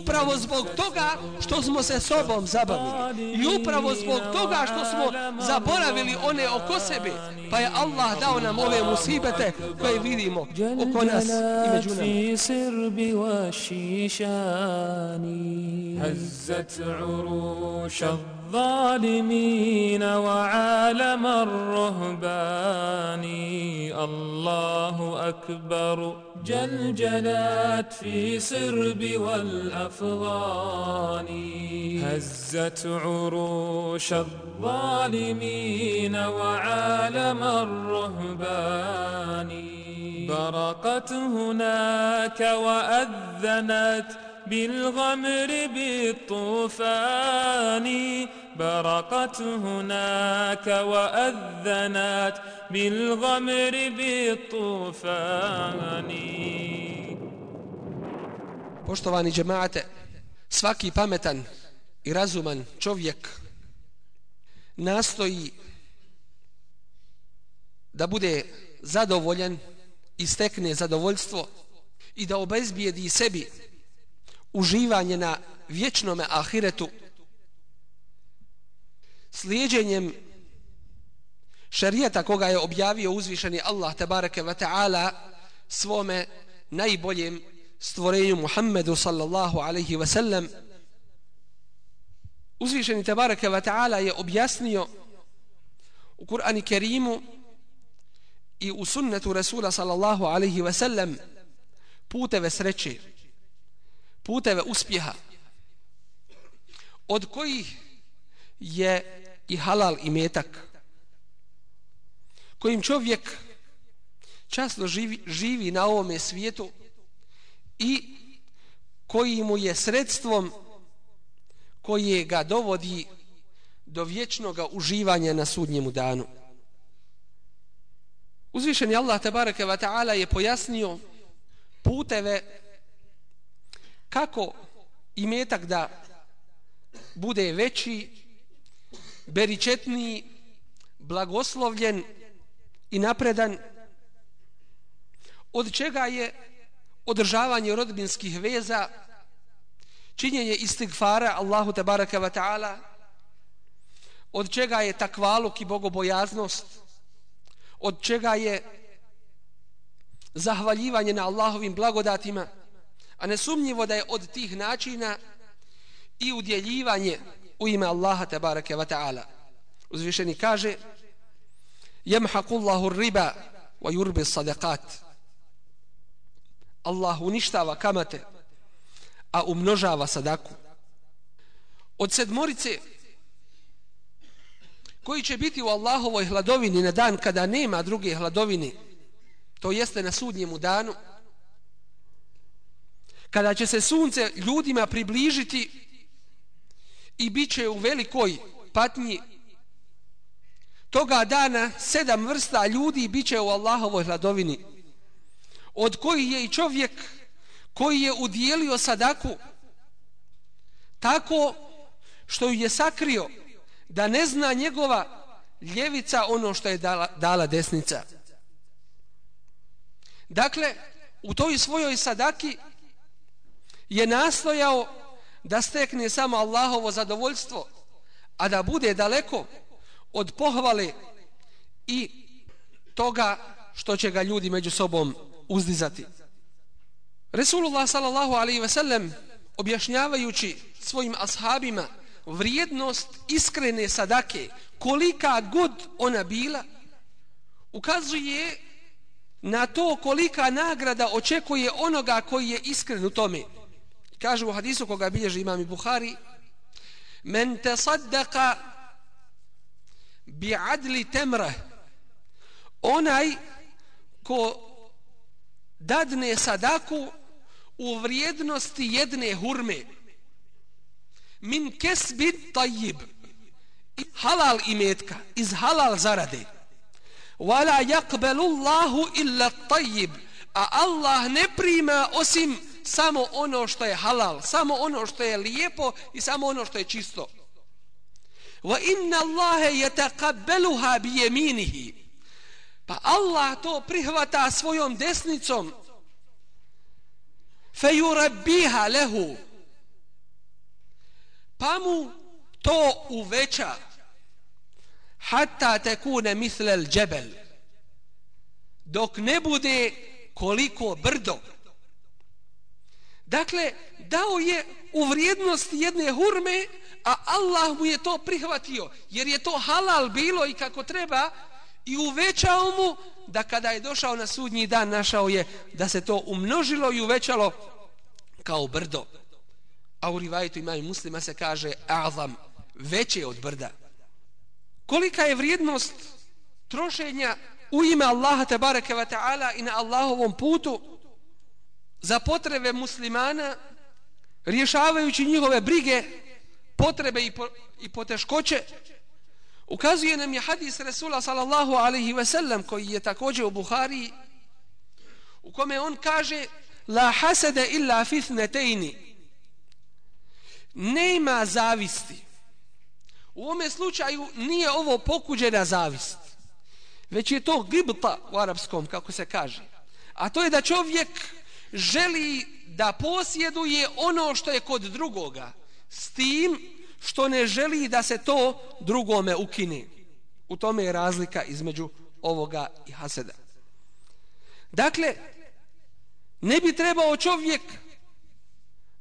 Upravo zbog toga što smo se sobom zabavili. I upravo zbog toga što smo zaboravili one oko sebe. Pa je Allah dao nam ove musibete koje vidimo oko nas i među nama. هزت عروش الظالمين وعالم الرهبان. الله أكبر. جلجلات في سرب والأفغان. هزت عروش الظالمين وعالم الرهبان. برقت هناك وأذنت بالغمر بالطوفان برقت هناك وأذنت بالغمر بالطوفان Poštovani džemaate, svaki pametan i razuman čovjek nastoji da bude zadovoljan i stekne zadovoljstvo i da obezbijedi sebi uživanje na vječnom ahiretu slijedjenjem šarijeta koga je objavio uzvišeni Allah tabaraka wa ta'ala svome najboljem stvorenju Muhammedu sallallahu alaihi wa sallam uzvišeni tabaraka wa ta'ala je objasnio u Kur'ani Kerimu i u sunnetu Rasula sallallahu alaihi wa sallam puteve sreće puteve uspjeha od kojih je i halal i metak kojim čovjek časno živi, živi na ovome svijetu i koji mu je sredstvom koje ga dovodi do vječnog uživanja na sudnjemu danu. Uzvišeni Allah tabaraka wa ta'ala je pojasnio puteve kako imetak da bude veći, beričetniji, blagoslovljen i napredan, od čega je održavanje rodbinskih veza, činjenje istigfara Allahu tabaraka wa ta'ala, od čega je takvaluk i bogobojaznost, od čega je zahvaljivanje na Allahovim blagodatima, a nesumnjivo da je od tih načina i udjeljivanje u ime Allaha tabaraka wa ta'ala. Uzvišeni kaže Jemhaqullahu riba wa yurbi sadaqat. Allah uništava kamate, a umnožava sadaku. Od sedmorice koji će biti u Allahovoj hladovini na dan kada nema druge hladovine, to jeste na sudnjemu danu, kada će se sunce ljudima približiti i bit će u velikoj patnji, toga dana sedam vrsta ljudi bit će u Allahovoj hladovini, od koji je i čovjek koji je udjelio sadaku tako što ju je sakrio da ne zna njegova ljevica ono što je dala, dala desnica. Dakle, u toj svojoj sadaki je nastojao da stekne samo Allahovo zadovoljstvo, a da bude daleko od pohvale i toga što će ga ljudi među sobom uzdizati. Resulullah sallallahu alaihi ve sellem objašnjavajući svojim ashabima vrijednost iskrene sadake, kolika god ona bila, ukazuje na to kolika nagrada očekuje onoga koji je iskren u tome. Kaže u hadisu koga bilježi imam i Buhari, men te saddaka bi adli temre, onaj ko dadne sadaku u vrijednosti jedne hurme, min kesbi tajib halal imetka iz halal zarade. Wala yakbalu Allahu illa tajib a Allah ne prima osim samo ono što je halal samo ono što je lijepo i samo ono što je čisto. Wa inna Allahe yataqabbaluha bi yaminihi. Pa Allah to prihvata svojom desnicom. Fayurabbiha lahu. lehu pa mu to uveća. Hatta tekune mislel džebel. Dok ne bude koliko brdo dakle dao je u vrijednost jedne hurme a Allah mu je to prihvatio jer je to halal bilo i kako treba i uvećao mu da kada je došao na sudnji dan našao je da se to umnožilo i uvećalo kao brdo a u rivajetu imaju muslima se kaže azam, veće od brda. Kolika je vrijednost trošenja u ime Allaha te bareke taala i na Allahovom putu za potrebe muslimana rješavajući njihove brige, potrebe i, po, i poteškoće ukazuje nam je hadis Resula sallallahu alaihi ve sellem koji je također u Buhari u kome on kaže la hasede illa fitnetejni nema zavisti. U ovome slučaju nije ovo pokuđena zavist, već je to gibta u arapskom, kako se kaže. A to je da čovjek želi da posjeduje ono što je kod drugoga, s tim što ne želi da se to drugome ukine. U tome je razlika između ovoga i haseda. Dakle, ne bi trebao čovjek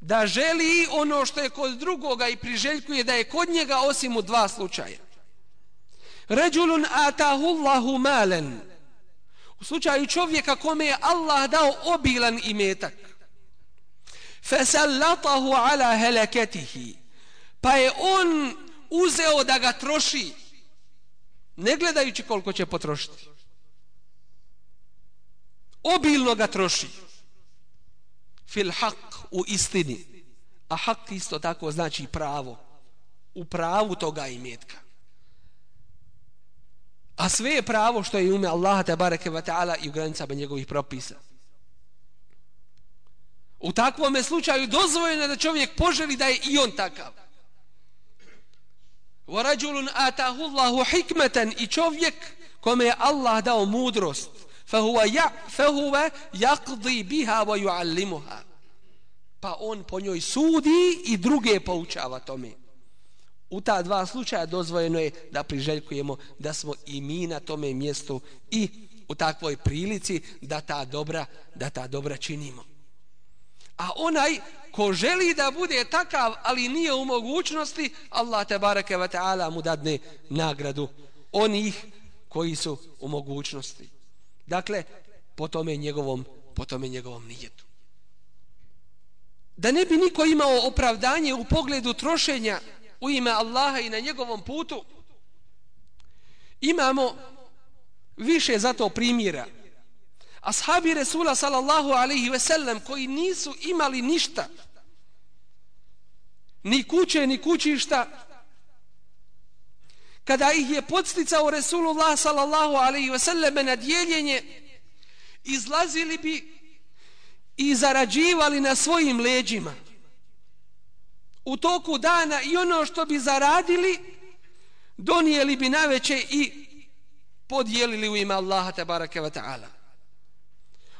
da želi ono što je kod drugoga i priželjkuje da je kod njega osim u dva slučaja. Ređulun atahu Allahu malen. U slučaju čovjeka kome je Allah dao obilan imetak. Fesallatahu ala heleketihi. Pa je on uzeo da ga troši. Ne gledajući koliko će potrošiti. Obilno ga troši. Fil haq u istini. A hak isto tako znači pravo. U pravu toga imetka. A sve je pravo što je ume Allaha te bareke ve taala i u granicama njegovih propisa. U takvom slučaju dozvoljeno da čovjek poželi da je i on takav. Wa rajulun atahu Allahu hikmatan i čovjek kome je Allah dao mudrost fa huwa ya fa huwa yaqdi biha wa yuallimuha pa on po njoj sudi i druge poučava tome u ta dva slučaja dozvojeno je da priželjkujemo da smo i mi na tome mjestu i u takvoj prilici da ta dobra da ta dobra činimo. A onaj ko želi da bude takav, ali nije u mogućnosti, Allah te bareke ve taala mu dadne nagradu onih koji su u mogućnosti. Dakle, po tome njegovom, po tome njegovom nijetu. Da ne bi niko imao opravdanje u pogledu trošenja u ime Allaha i na njegovom putu, imamo više za to primjera. Ashabi Resula sallallahu alaihi ve sellem koji nisu imali ništa, ni kuće, ni kućišta, kada ih je podsticao Resulullah sallallahu alaihi ve sellem na dijeljenje, izlazili bi i zarađivali na svojim leđima u toku dana i ono što bi zaradili donijeli bi naveće i podijelili u ime Allaha tabaraka wa ta'ala.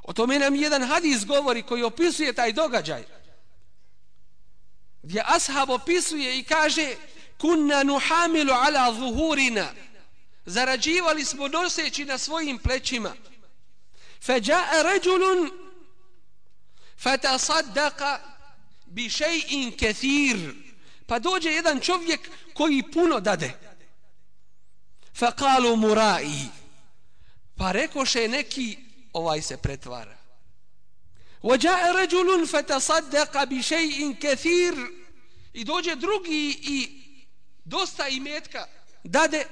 O tome nam jedan hadis govori koji opisuje taj događaj gdje ashab opisuje i kaže kunna nuhamilu ala zuhurina. Zarađivali smo noseći na svojim plećima. Feđa'a ređulun fetasaddaqa bi še'in kathir pa dođe jedan čovjek koji puno dade fa kalu murai pa rekoše neki ovaj se pretvara وجاء رجل فتصدق بشيء كثير i dođe drugi i dosta imetka dade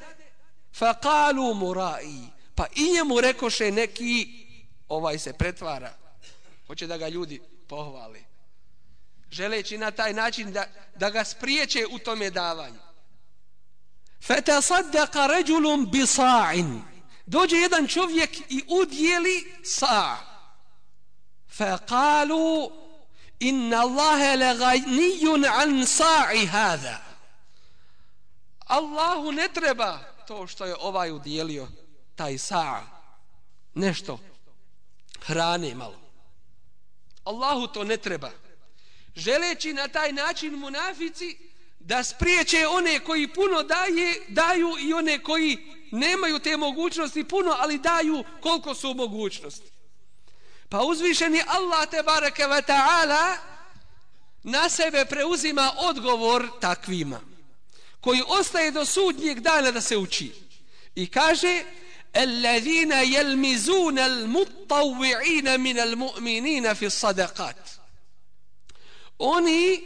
fa kalu murai pa i njemu rekoše neki ovaj se pretvara hoće da ga ljudi pohvali želeći na taj način da, da ga spriječe u tome davanju. Fetasaddaka ređulum bi sa'in. Dođe jedan čovjek i udjeli sa. Fekalu inna Allahe le gajnijun an sa'i hada Allahu ne treba to što je ovaj udjelio taj sa. Nešto. Hrane malo. Allahu to ne treba želeći na taj način munafici da spriječe one koji puno daje, daju i one koji nemaju te mogućnosti puno, ali daju koliko su mogućnosti. Pa uzvišeni Allah te bareke ve ta'ala na sebe preuzima odgovor takvima koji ostaje do sudnjeg dana da se uči. I kaže الذين يلمزون المطوعين من المؤمنين في الصدقات oni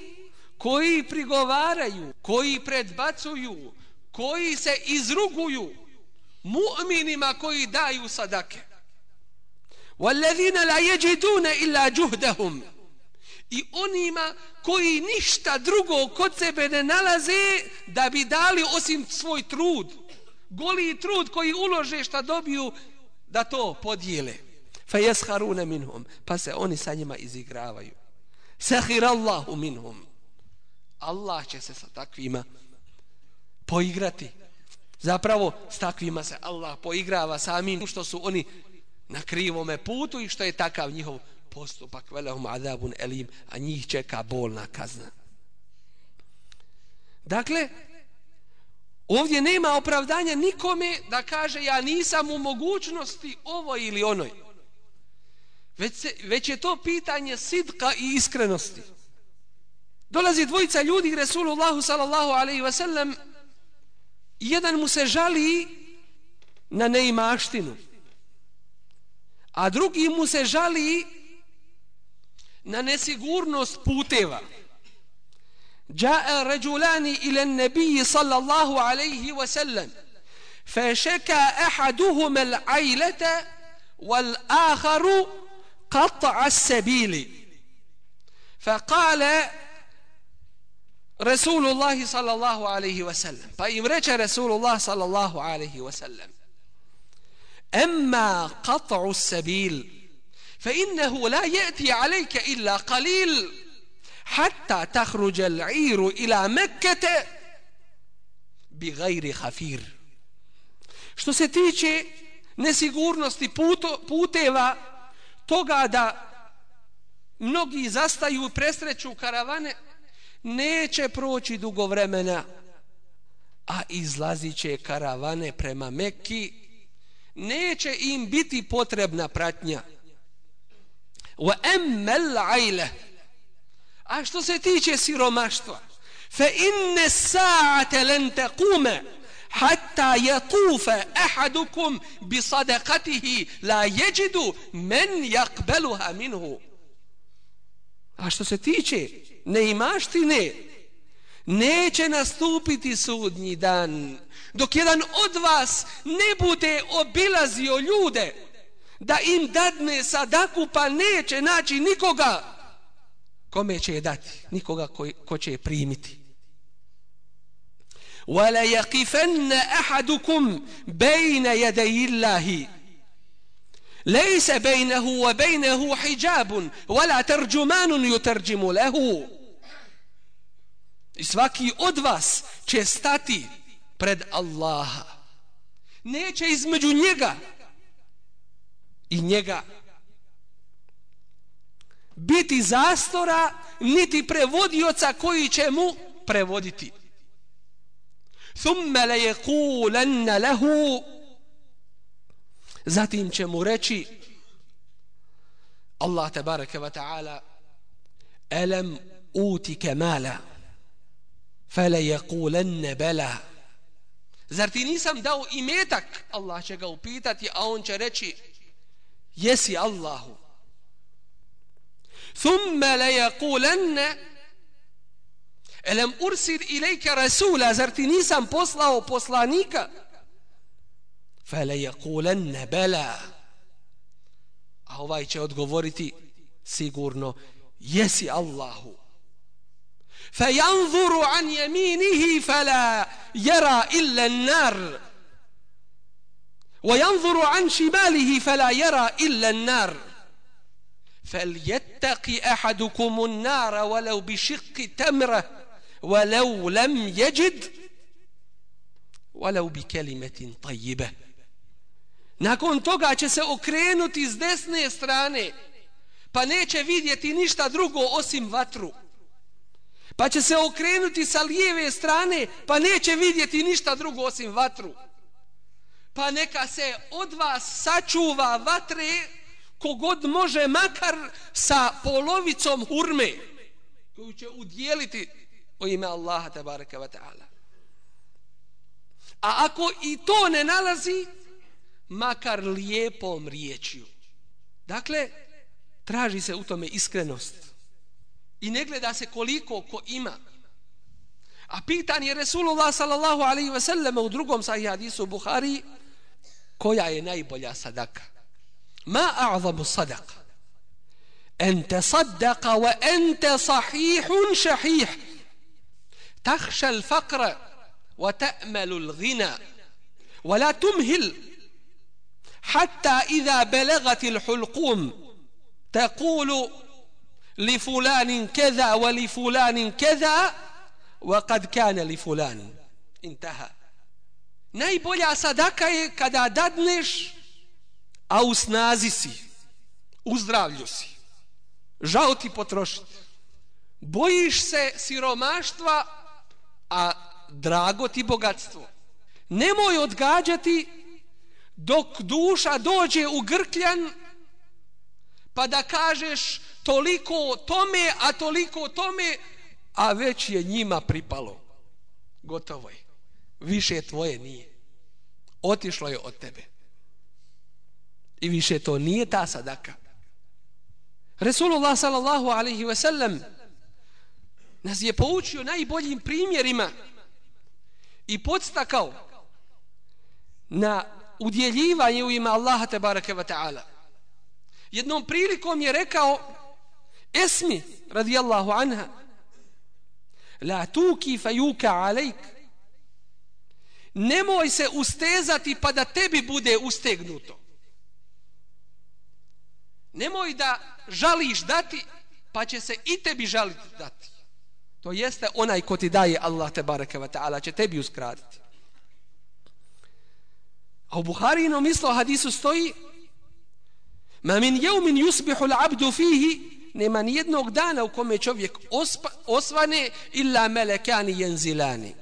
koji prigovaraju, koji predbacuju, koji se izruguju mu'minima koji daju sadake. وَالَّذِينَ لَا يَجِدُونَ إِلَّا جُهْدَهُمْ I onima koji ništa drugo kod sebe ne nalaze da bi dali osim svoj trud. Goli trud koji ulože šta dobiju da to podijele. فَيَسْحَرُونَ مِنْهُمْ Pa se oni sa njima izigravaju. Sehir Allahu minhum. Allah će se sa takvima poigrati. Zapravo s takvima se Allah poigrava samim što su oni na krivome putu i što je takav njihov postupak. Velehum adabun elim, a njih čeka bolna kazna. Dakle, ovdje nema opravdanja nikome da kaže ja nisam u mogućnosti ovo ili onoj Već, se, već je to pitanje sidka i iskrenosti. Dolazi dvojica ljudi Resulullahu sallallahu alaihi ve sellem jedan mu se žali na neimaštinu a drugi mu se žali na nesigurnost puteva جاء رجلان sallallahu النبي صلى الله عليه ahaduhuma al-ailata wal-akharu قطع السبيل فقال رسول الله صلى الله عليه وسلم فإن رجع رسول الله صلى الله عليه وسلم أما قطع السبيل فإنه لا يأتي عليك إلا قليل حتى تخرج العير إلى مكة بغير خفير što se tiče nesigurnosti puto, puteva toga da mnogi zastaju i presreću karavane, neće proći dugo vremena a izlazit će karavane prema Mekki, neće im biti potrebna pratnja. Wa emmel ajle. A što se tiče siromaštva, fa inne sa'ate len tequme, hatta yatufa ahadukum bi sadaqatihi la yajidu man yaqbaluha minhu. A što se tiče neimaštine neće nastupiti sudnji dan dok jedan od vas ne bude obilazio ljude da im dadne sadaku pa neće naći nikoga kome će je dati nikoga ko, ko će je primiti. ولا يقفن أحدكم بين يدي الله ليس بينه وبينه حجاب ولا ترجمان يترجم له I svaki od vas će stati pred Allaha. Neće između njega i njega biti zastora niti prevodioca koji će mu prevoditi. ثم ليقولن له zatim će mu reći Allah tabaraka wa ta'ala alam utika mala fala yaqulanna bala zar ti nisam dao imetak Allah će ga upitati a on će reći jesi Allahu thumma la yaqulanna Elem ursid ilajke rasula, zar ti nisam poslao poslanika? Fele je kulenne bela. A ovaj će odgovoriti sigurno, jesi Allahu. Janzuru an jeminihi fela jera illa nar. وينظر عن شماله فلا يرى إلا النار فليتقي أحدكم النار ولو بشق تمره ولو لم يجد ولو بكلمة طيبة Nakon toga će se okrenuti s desne strane, pa neće vidjeti ništa drugo osim vatru. Pa će se okrenuti sa lijeve strane, pa neće vidjeti ništa drugo osim vatru. Pa neka se od vas sačuva vatre kogod može makar sa polovicom hurme koju će udjeliti u ime Allaha tabaraka wa ta'ala. A ako i to ne nalazi, makar lijepom riječju. Dakle, traži se u tome iskrenost. I ne gleda se koliko ko ima. A pitan je Resulullah sallallahu alaihi ve sellem u drugom sahih hadisu Buhari koja je najbolja sadaka. Ma a'zamu sadaka. Ente sadaka wa ente sahihun šahih. تخشى الفقر وتأمل الغنى ولا تمهل حتى إذا بلغت الحلقوم تقول لفلان كذا ولفلان كذا وقد كان لفلان. انتهى. najbolja sadaka je kada dadneš a u snazi si u zdravlju si žao ti potrošiti bojiš se siromaštva a drago ti bogatstvo. Nemoj odgađati dok duša dođe u grkljan pa da kažeš toliko tome, a toliko tome, a već je njima pripalo. Gotovo je. Više tvoje nije. Otišlo je od tebe. I više to nije ta sadaka. Resulullah sallallahu alaihi ve sellem nas je poučio najboljim primjerima i podstakao na udjeljivanje u ime Allaha te barake wa ta'ala. Jednom prilikom je rekao Esmi radijallahu anha La tuki fa yuka alejk Nemoj se ustezati pa da tebi bude ustegnuto. Nemoj da žališ dati pa će se i tebi žaliti dati. To jeste onaj ko ti daje Allah te bareke ve taala će tebi uskratiti. A u Buharinom mislo hadisu stoji Ma min yawmin yusbihu al-'abdu fihi nema ni jednog dana u kome čovjek ospa, osvane illa melekani jenzilani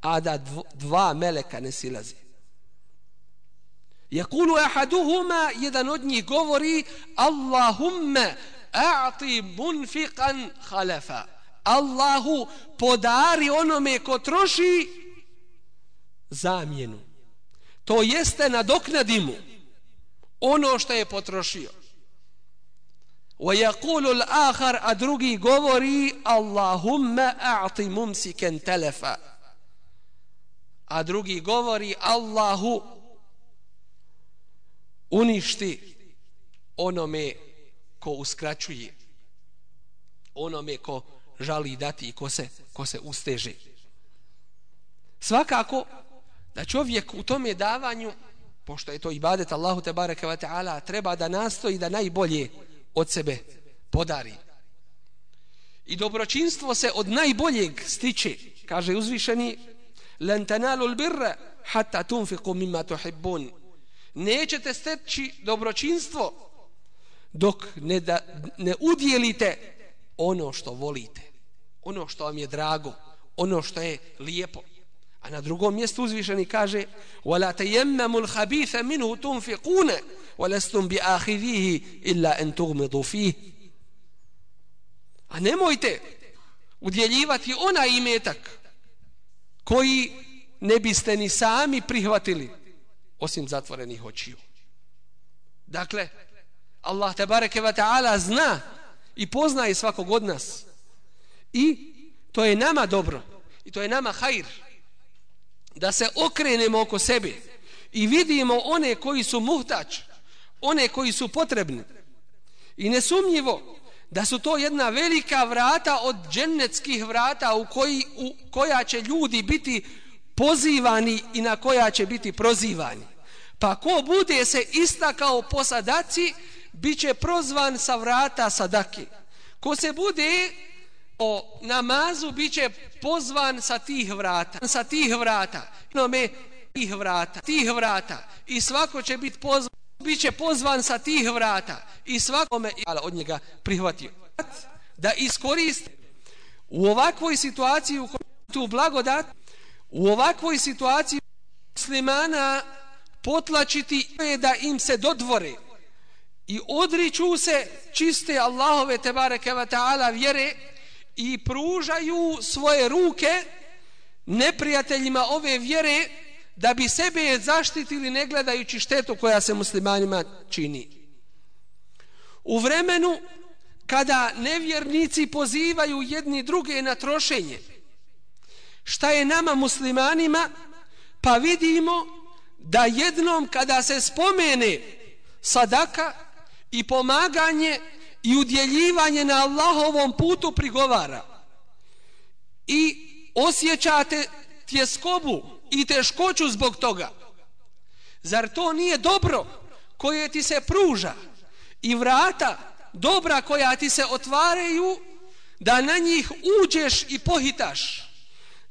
a da dva meleka ne silazi. Jakulu ahaduhuma, jedan od njih govori, Allahumme, a'ti munfiqan khalafa. Allahu, podari onome ko troši zamjenu. To jeste nadoknadi mu ono što je potrošio. وَيَقُولُ الْآخَرْ a drugi govori Allahumma a'ti mumsikan talafa. A drugi govori Allahu uništi onome ko uskraćuje onome ko žali dati i ko se, ko se usteže. Svakako da čovjek u tome davanju pošto je to ibadet Allahu te bareke ve taala treba da nastoji da najbolje od sebe podari. I dobročinstvo se od najboljeg stiče kaže uzvišeni lan tanalu albirra hatta tunfiqu mimma tuhibbun. Nećete steći dobročinstvo dok ne, da, ne udjelite ono što volite ono što vam je drago ono što je lijepo a na drugom mjestu uzvišeni kaže وَلَا تَيَمَّمُ الْحَبِيثَ مِنْهُ تُنْفِقُونَ وَلَسْتُمْ بِآخِذِيهِ إِلَّا أَنْ تُغْمِضُوا فِيهِ a nemojte udjeljivati ona imetak koji ne biste ni sami prihvatili osim zatvorenih očiju. Dakle, Allah te bareke ve taala zna i poznaje svakog od nas. I to je nama dobro i to je nama hajr da se okrenemo oko sebe i vidimo one koji su muhtač, one koji su potrebni. I nesumnjivo da su to jedna velika vrata od džennetskih vrata u, koji, u koja će ljudi biti pozivani i na koja će biti prozivani. Pa ko bude se istakao po sadaci, bit će prozvan sa vrata sadake. Ko se bude o namazu, bit će pozvan sa tih vrata. Sa tih vrata. No me tih vrata. Tih vrata. I svako će biti pozvan. Bit će pozvan sa tih vrata. I svako me od njega prihvatio. Da iskoriste u ovakvoj situaciji u kojoj tu blagodat u ovakvoj situaciji muslimana potlačiti da im se dodvore i odriču se čiste Allahove tebareke wa ta'ala vjere i pružaju svoje ruke neprijateljima ove vjere da bi sebe zaštitili ne gledajući štetu koja se muslimanima čini. U vremenu kada nevjernici pozivaju jedni druge na trošenje, šta je nama muslimanima, pa vidimo da jednom kada se spomene sadaka i pomaganje i udjeljivanje na Allahovom putu prigovara i osjećate tjeskobu i teškoću zbog toga. Zar to nije dobro koje ti se pruža i vrata dobra koja ti se otvaraju da na njih uđeš i pohitaš?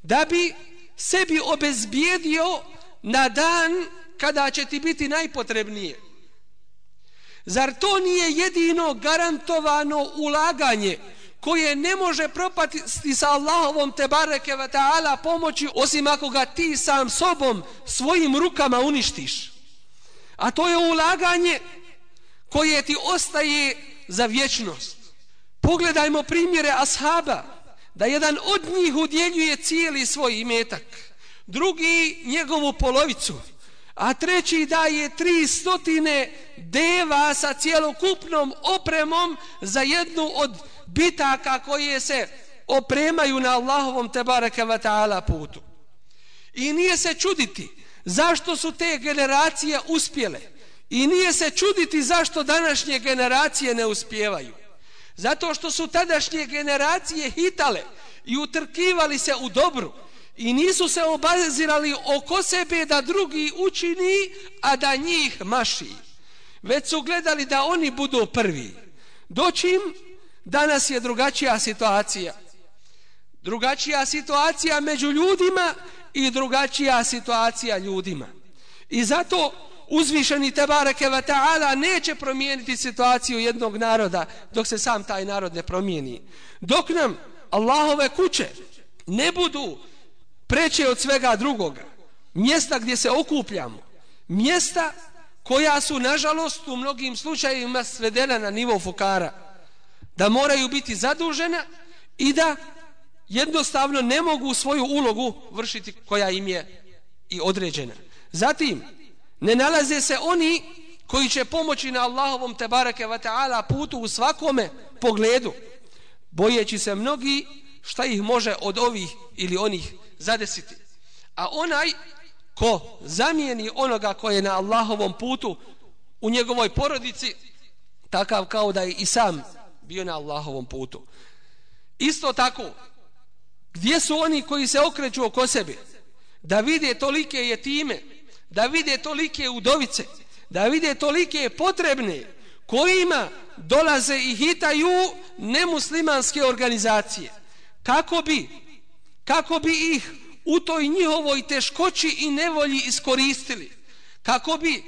da bi sebi obezbijedio na dan kada će ti biti najpotrebnije. Zar to nije jedino garantovano ulaganje koje ne može propati sa Allahovom te bareke ve ta'ala pomoći osim ako ga ti sam sobom svojim rukama uništiš. A to je ulaganje koje ti ostaje za vječnost. Pogledajmo primjere ashaba da jedan od njih udjeljuje cijeli svoj imetak, drugi njegovu polovicu, a treći daje tri stotine deva sa cijelokupnom opremom za jednu od bitaka koje se opremaju na Allahovom tebareke wa ta'ala putu. I nije se čuditi zašto su te generacije uspjele. I nije se čuditi zašto današnje generacije ne uspjevaju. Zato što su tadašnje generacije hitale i utrkivali se u dobru i nisu se obazirali oko sebe da drugi učini, a da njih maši. Već su gledali da oni budu prvi. Doćim, danas je drugačija situacija. Drugačija situacija među ljudima i drugačija situacija ljudima. I zato uzvišeni Tebareke ve ta'ala neće promijeniti situaciju jednog naroda dok se sam taj narod ne promijeni. Dok nam Allahove kuće ne budu preče od svega drugoga. Mjesta gdje se okupljamo. Mjesta koja su, nažalost, u mnogim slučajevima svedena na nivo fukara. Da moraju biti zadužena i da jednostavno ne mogu svoju ulogu vršiti koja im je i određena. Zatim, ne nalaze se oni koji će pomoći na Allahovom tebareke wa ta'ala putu u svakome pogledu, bojeći se mnogi šta ih može od ovih ili onih zadesiti. A onaj ko zamijeni onoga koji je na Allahovom putu u njegovoj porodici, takav kao da je i sam bio na Allahovom putu. Isto tako, gdje su oni koji se okreću oko sebe, da vide tolike jetime, da vide tolike udovice, da vide tolike potrebne kojima dolaze i hitaju nemuslimanske organizacije kako bi kako bi ih u toj njihovoj teškoći i nevolji iskoristili kako bi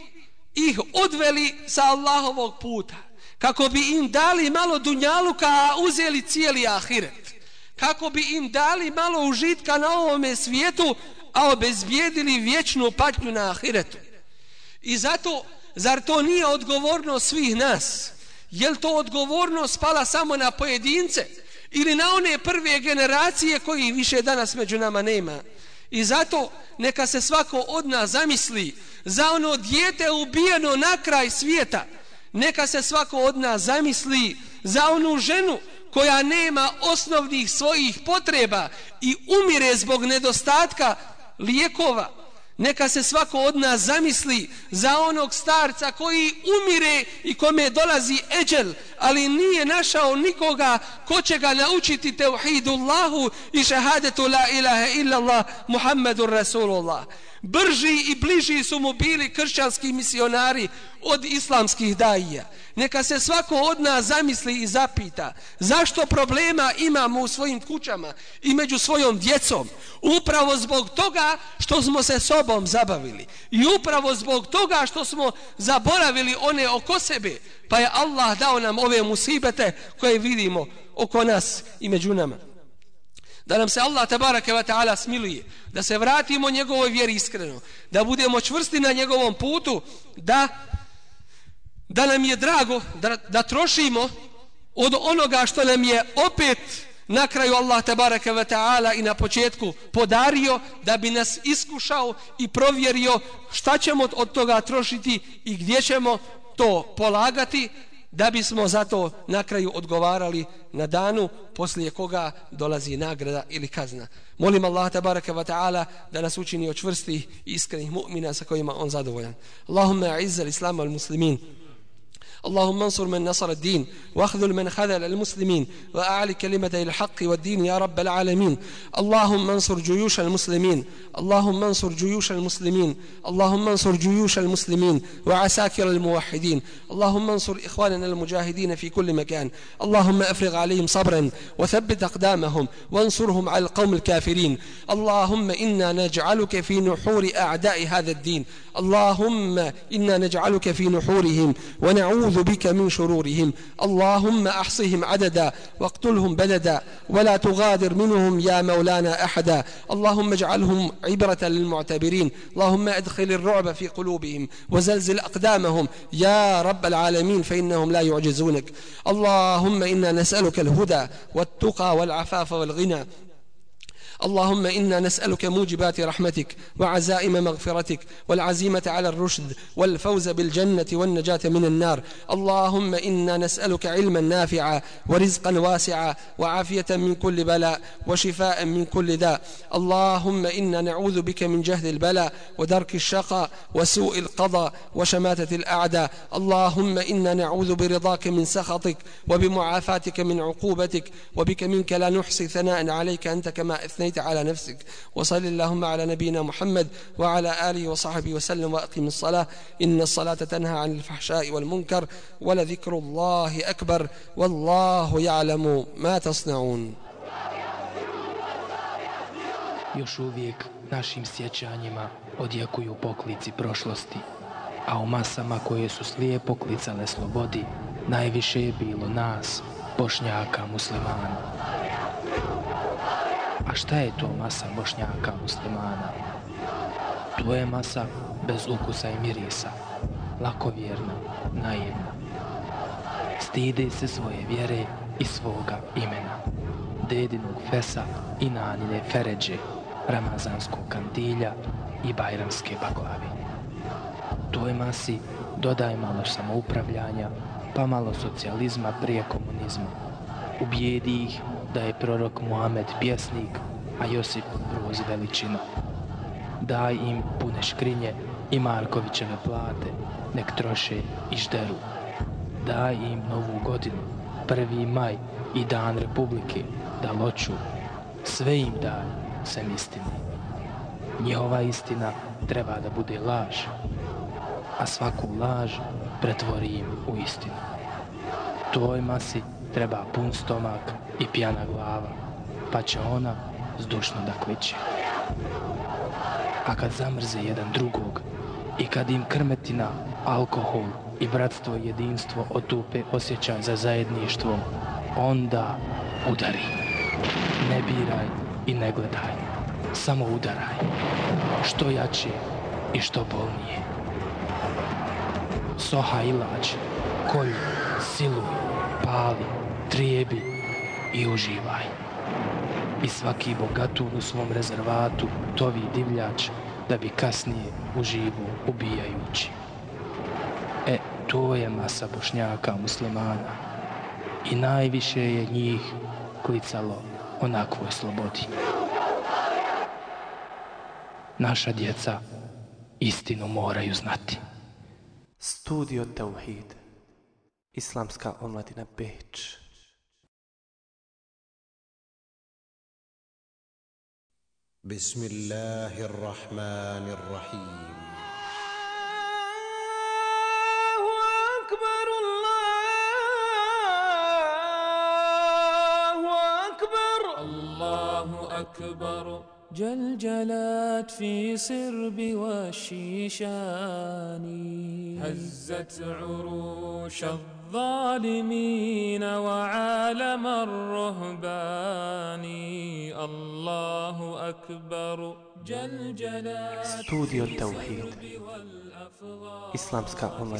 ih odveli sa Allahovog puta kako bi im dali malo dunjaluka a uzeli cijeli ahiret kako bi im dali malo užitka na ovome svijetu a obezbijedili vječnu patnju na ahiretu I zato, zar to nije odgovornost svih nas? Je to odgovornost spala samo na pojedince? Ili na one prve generacije koji više danas među nama nema? I zato neka se svako od nas zamisli za ono dijete ubijeno na kraj svijeta. Neka se svako od nas zamisli za onu ženu koja nema osnovnih svojih potreba i umire zbog nedostatka lijekova neka se svako od nas zamisli za onog starca koji umire i kome dolazi eđel, ali nije našao nikoga ko će ga naučiti tevhidullahu i šehadetu la ilaha illallah Muhammedu Rasulullah. Brži i bliži su mu bili kršćanski misionari od islamskih daija. Neka se svako od nas zamisli i zapita zašto problema imamo u svojim kućama i među svojom djecom. Upravo zbog toga što smo se sobom zabavili. I upravo zbog toga što smo zaboravili one oko sebe. Pa je Allah dao nam ove musibete koje vidimo oko nas i među nama. Da nam se Allah tabaraka wa ta'ala smiluje. Da se vratimo njegovoj vjeri iskreno. Da budemo čvrsti na njegovom putu. Da da nam je drago da, da trošimo od onoga što nam je opet na kraju Allah tabaraka wa ta'ala i na početku podario da bi nas iskušao i provjerio šta ćemo od toga trošiti i gdje ćemo to polagati da bismo zato na kraju odgovarali na danu poslije koga dolazi nagrada ili kazna. Molim Allah tabaraka wa ta'ala da nas učini od čvrstih i iskrenih mu'mina sa kojima on zadovoljan. Allahumma izzal islam al muslimin. اللهم انصر من نصر الدين واخذل من خذل المسلمين واعل كلمة الحق والدين يا رب العالمين اللهم انصر جيوش المسلمين اللهم انصر جيوش المسلمين اللهم انصر جيوش المسلمين وعساكر الموحدين اللهم انصر إخواننا المجاهدين في كل مكان اللهم أفرغ عليهم صبرا وثبت أقدامهم وانصرهم على القوم الكافرين اللهم إنا نجعلك في نحور أعداء هذا الدين اللهم إنا نجعلك في نحورهم ونعوذ نعوذ بك من شرورهم اللهم أحصهم عددا واقتلهم بددا ولا تغادر منهم يا مولانا أحدا اللهم اجعلهم عبرة للمعتبرين. اللهم ادخل الرعب في قلوبهم وزلزل أقدامهم. يا رب العالمين فإنهم لا يعجزونك. اللهم إنا نسألك الهدى والتقى والعفاف والغنى. اللهم إنا نسألك موجبات رحمتك وعزائم مغفرتك والعزيمة على الرشد والفوز بالجنة والنجاة من النار. اللهم إنا نسألك علما نافعا ورزقا واسعا وعافية من كل بلاء وشفاء من كل داء. اللهم إنا نعوذ بك من جهد البلاء ودرك الشقاء وسوء القضاء وشماتة الأعداء. اللهم إنا نعوذ برضاك من سخطك وبمعافاتك من عقوبتك وبك منك لا نحصي ثناء عليك أنت كما أثنيت أثنيت على نفسك وصل اللهم على نبينا محمد وعلى آله وصحبه وسلم وأقيم الصلاة إن الصلاة تنهى عن الفحشاء والمنكر ولذكر الله أكبر والله يعلم ما تصنعون Još uvijek našim sjećanjima odjekuju poklici prošlosti, a u masama koje su slijepo klicale slobodi, najviše je bilo nas, bošnjaka muslimana A šta je to masa bošnjaka muslimana? To je masa bez ukusa i mirisa, lakovjerna, naivna. Stide se svoje vjere i svoga imena. Dedinog fesa i nanine feređe, ramazanskog kandilja i bajramske baklave. Toj masi dodaj malo samoupravljanja, pa malo socijalizma prije komunizma. Ubijedi ih da je prorok Muhammed pjesnik, a Josip Broz veličina. Daj im pune škrinje i Markovićeve plate, nek troše i žderu. Daj im novu godinu, prvi maj i dan Republike, da loču. Sve im daj, sem istine. Njihova istina treba da bude laž, a svaku laž pretvori im u istinu. Toj masi treba pun stomak i pijana glava, pa će ona zdušno da kliče. A kad zamrze jedan drugog i kad im krmetina, alkohol i bratstvo i jedinstvo otupe osjećaj za zajedništvo, onda udari. Ne biraj i ne gledaj, samo udaraj. Što jače i što bolnije. Soha i lađ, kolj, siluj, pali, trijebi i uživaj. I svaki bogatun u svom rezervatu tovi divljač da bi kasnije uživo ubijajući. E, to je masa bošnjaka muslimana. I najviše je njih klicalo onakvoj slobodi. Naša djeca istinu moraju znati. Studio Tauhid Islamska omladina Beč بسم الله الرحمن الرحيم. أكبر الله أكبر. الله أكبر. جلجلات في سرب والشيشان هزت عروش الظالمين وعالم الرهبان. الله أكبر. جلجلت استوديو التوحيد إسلام سكا الله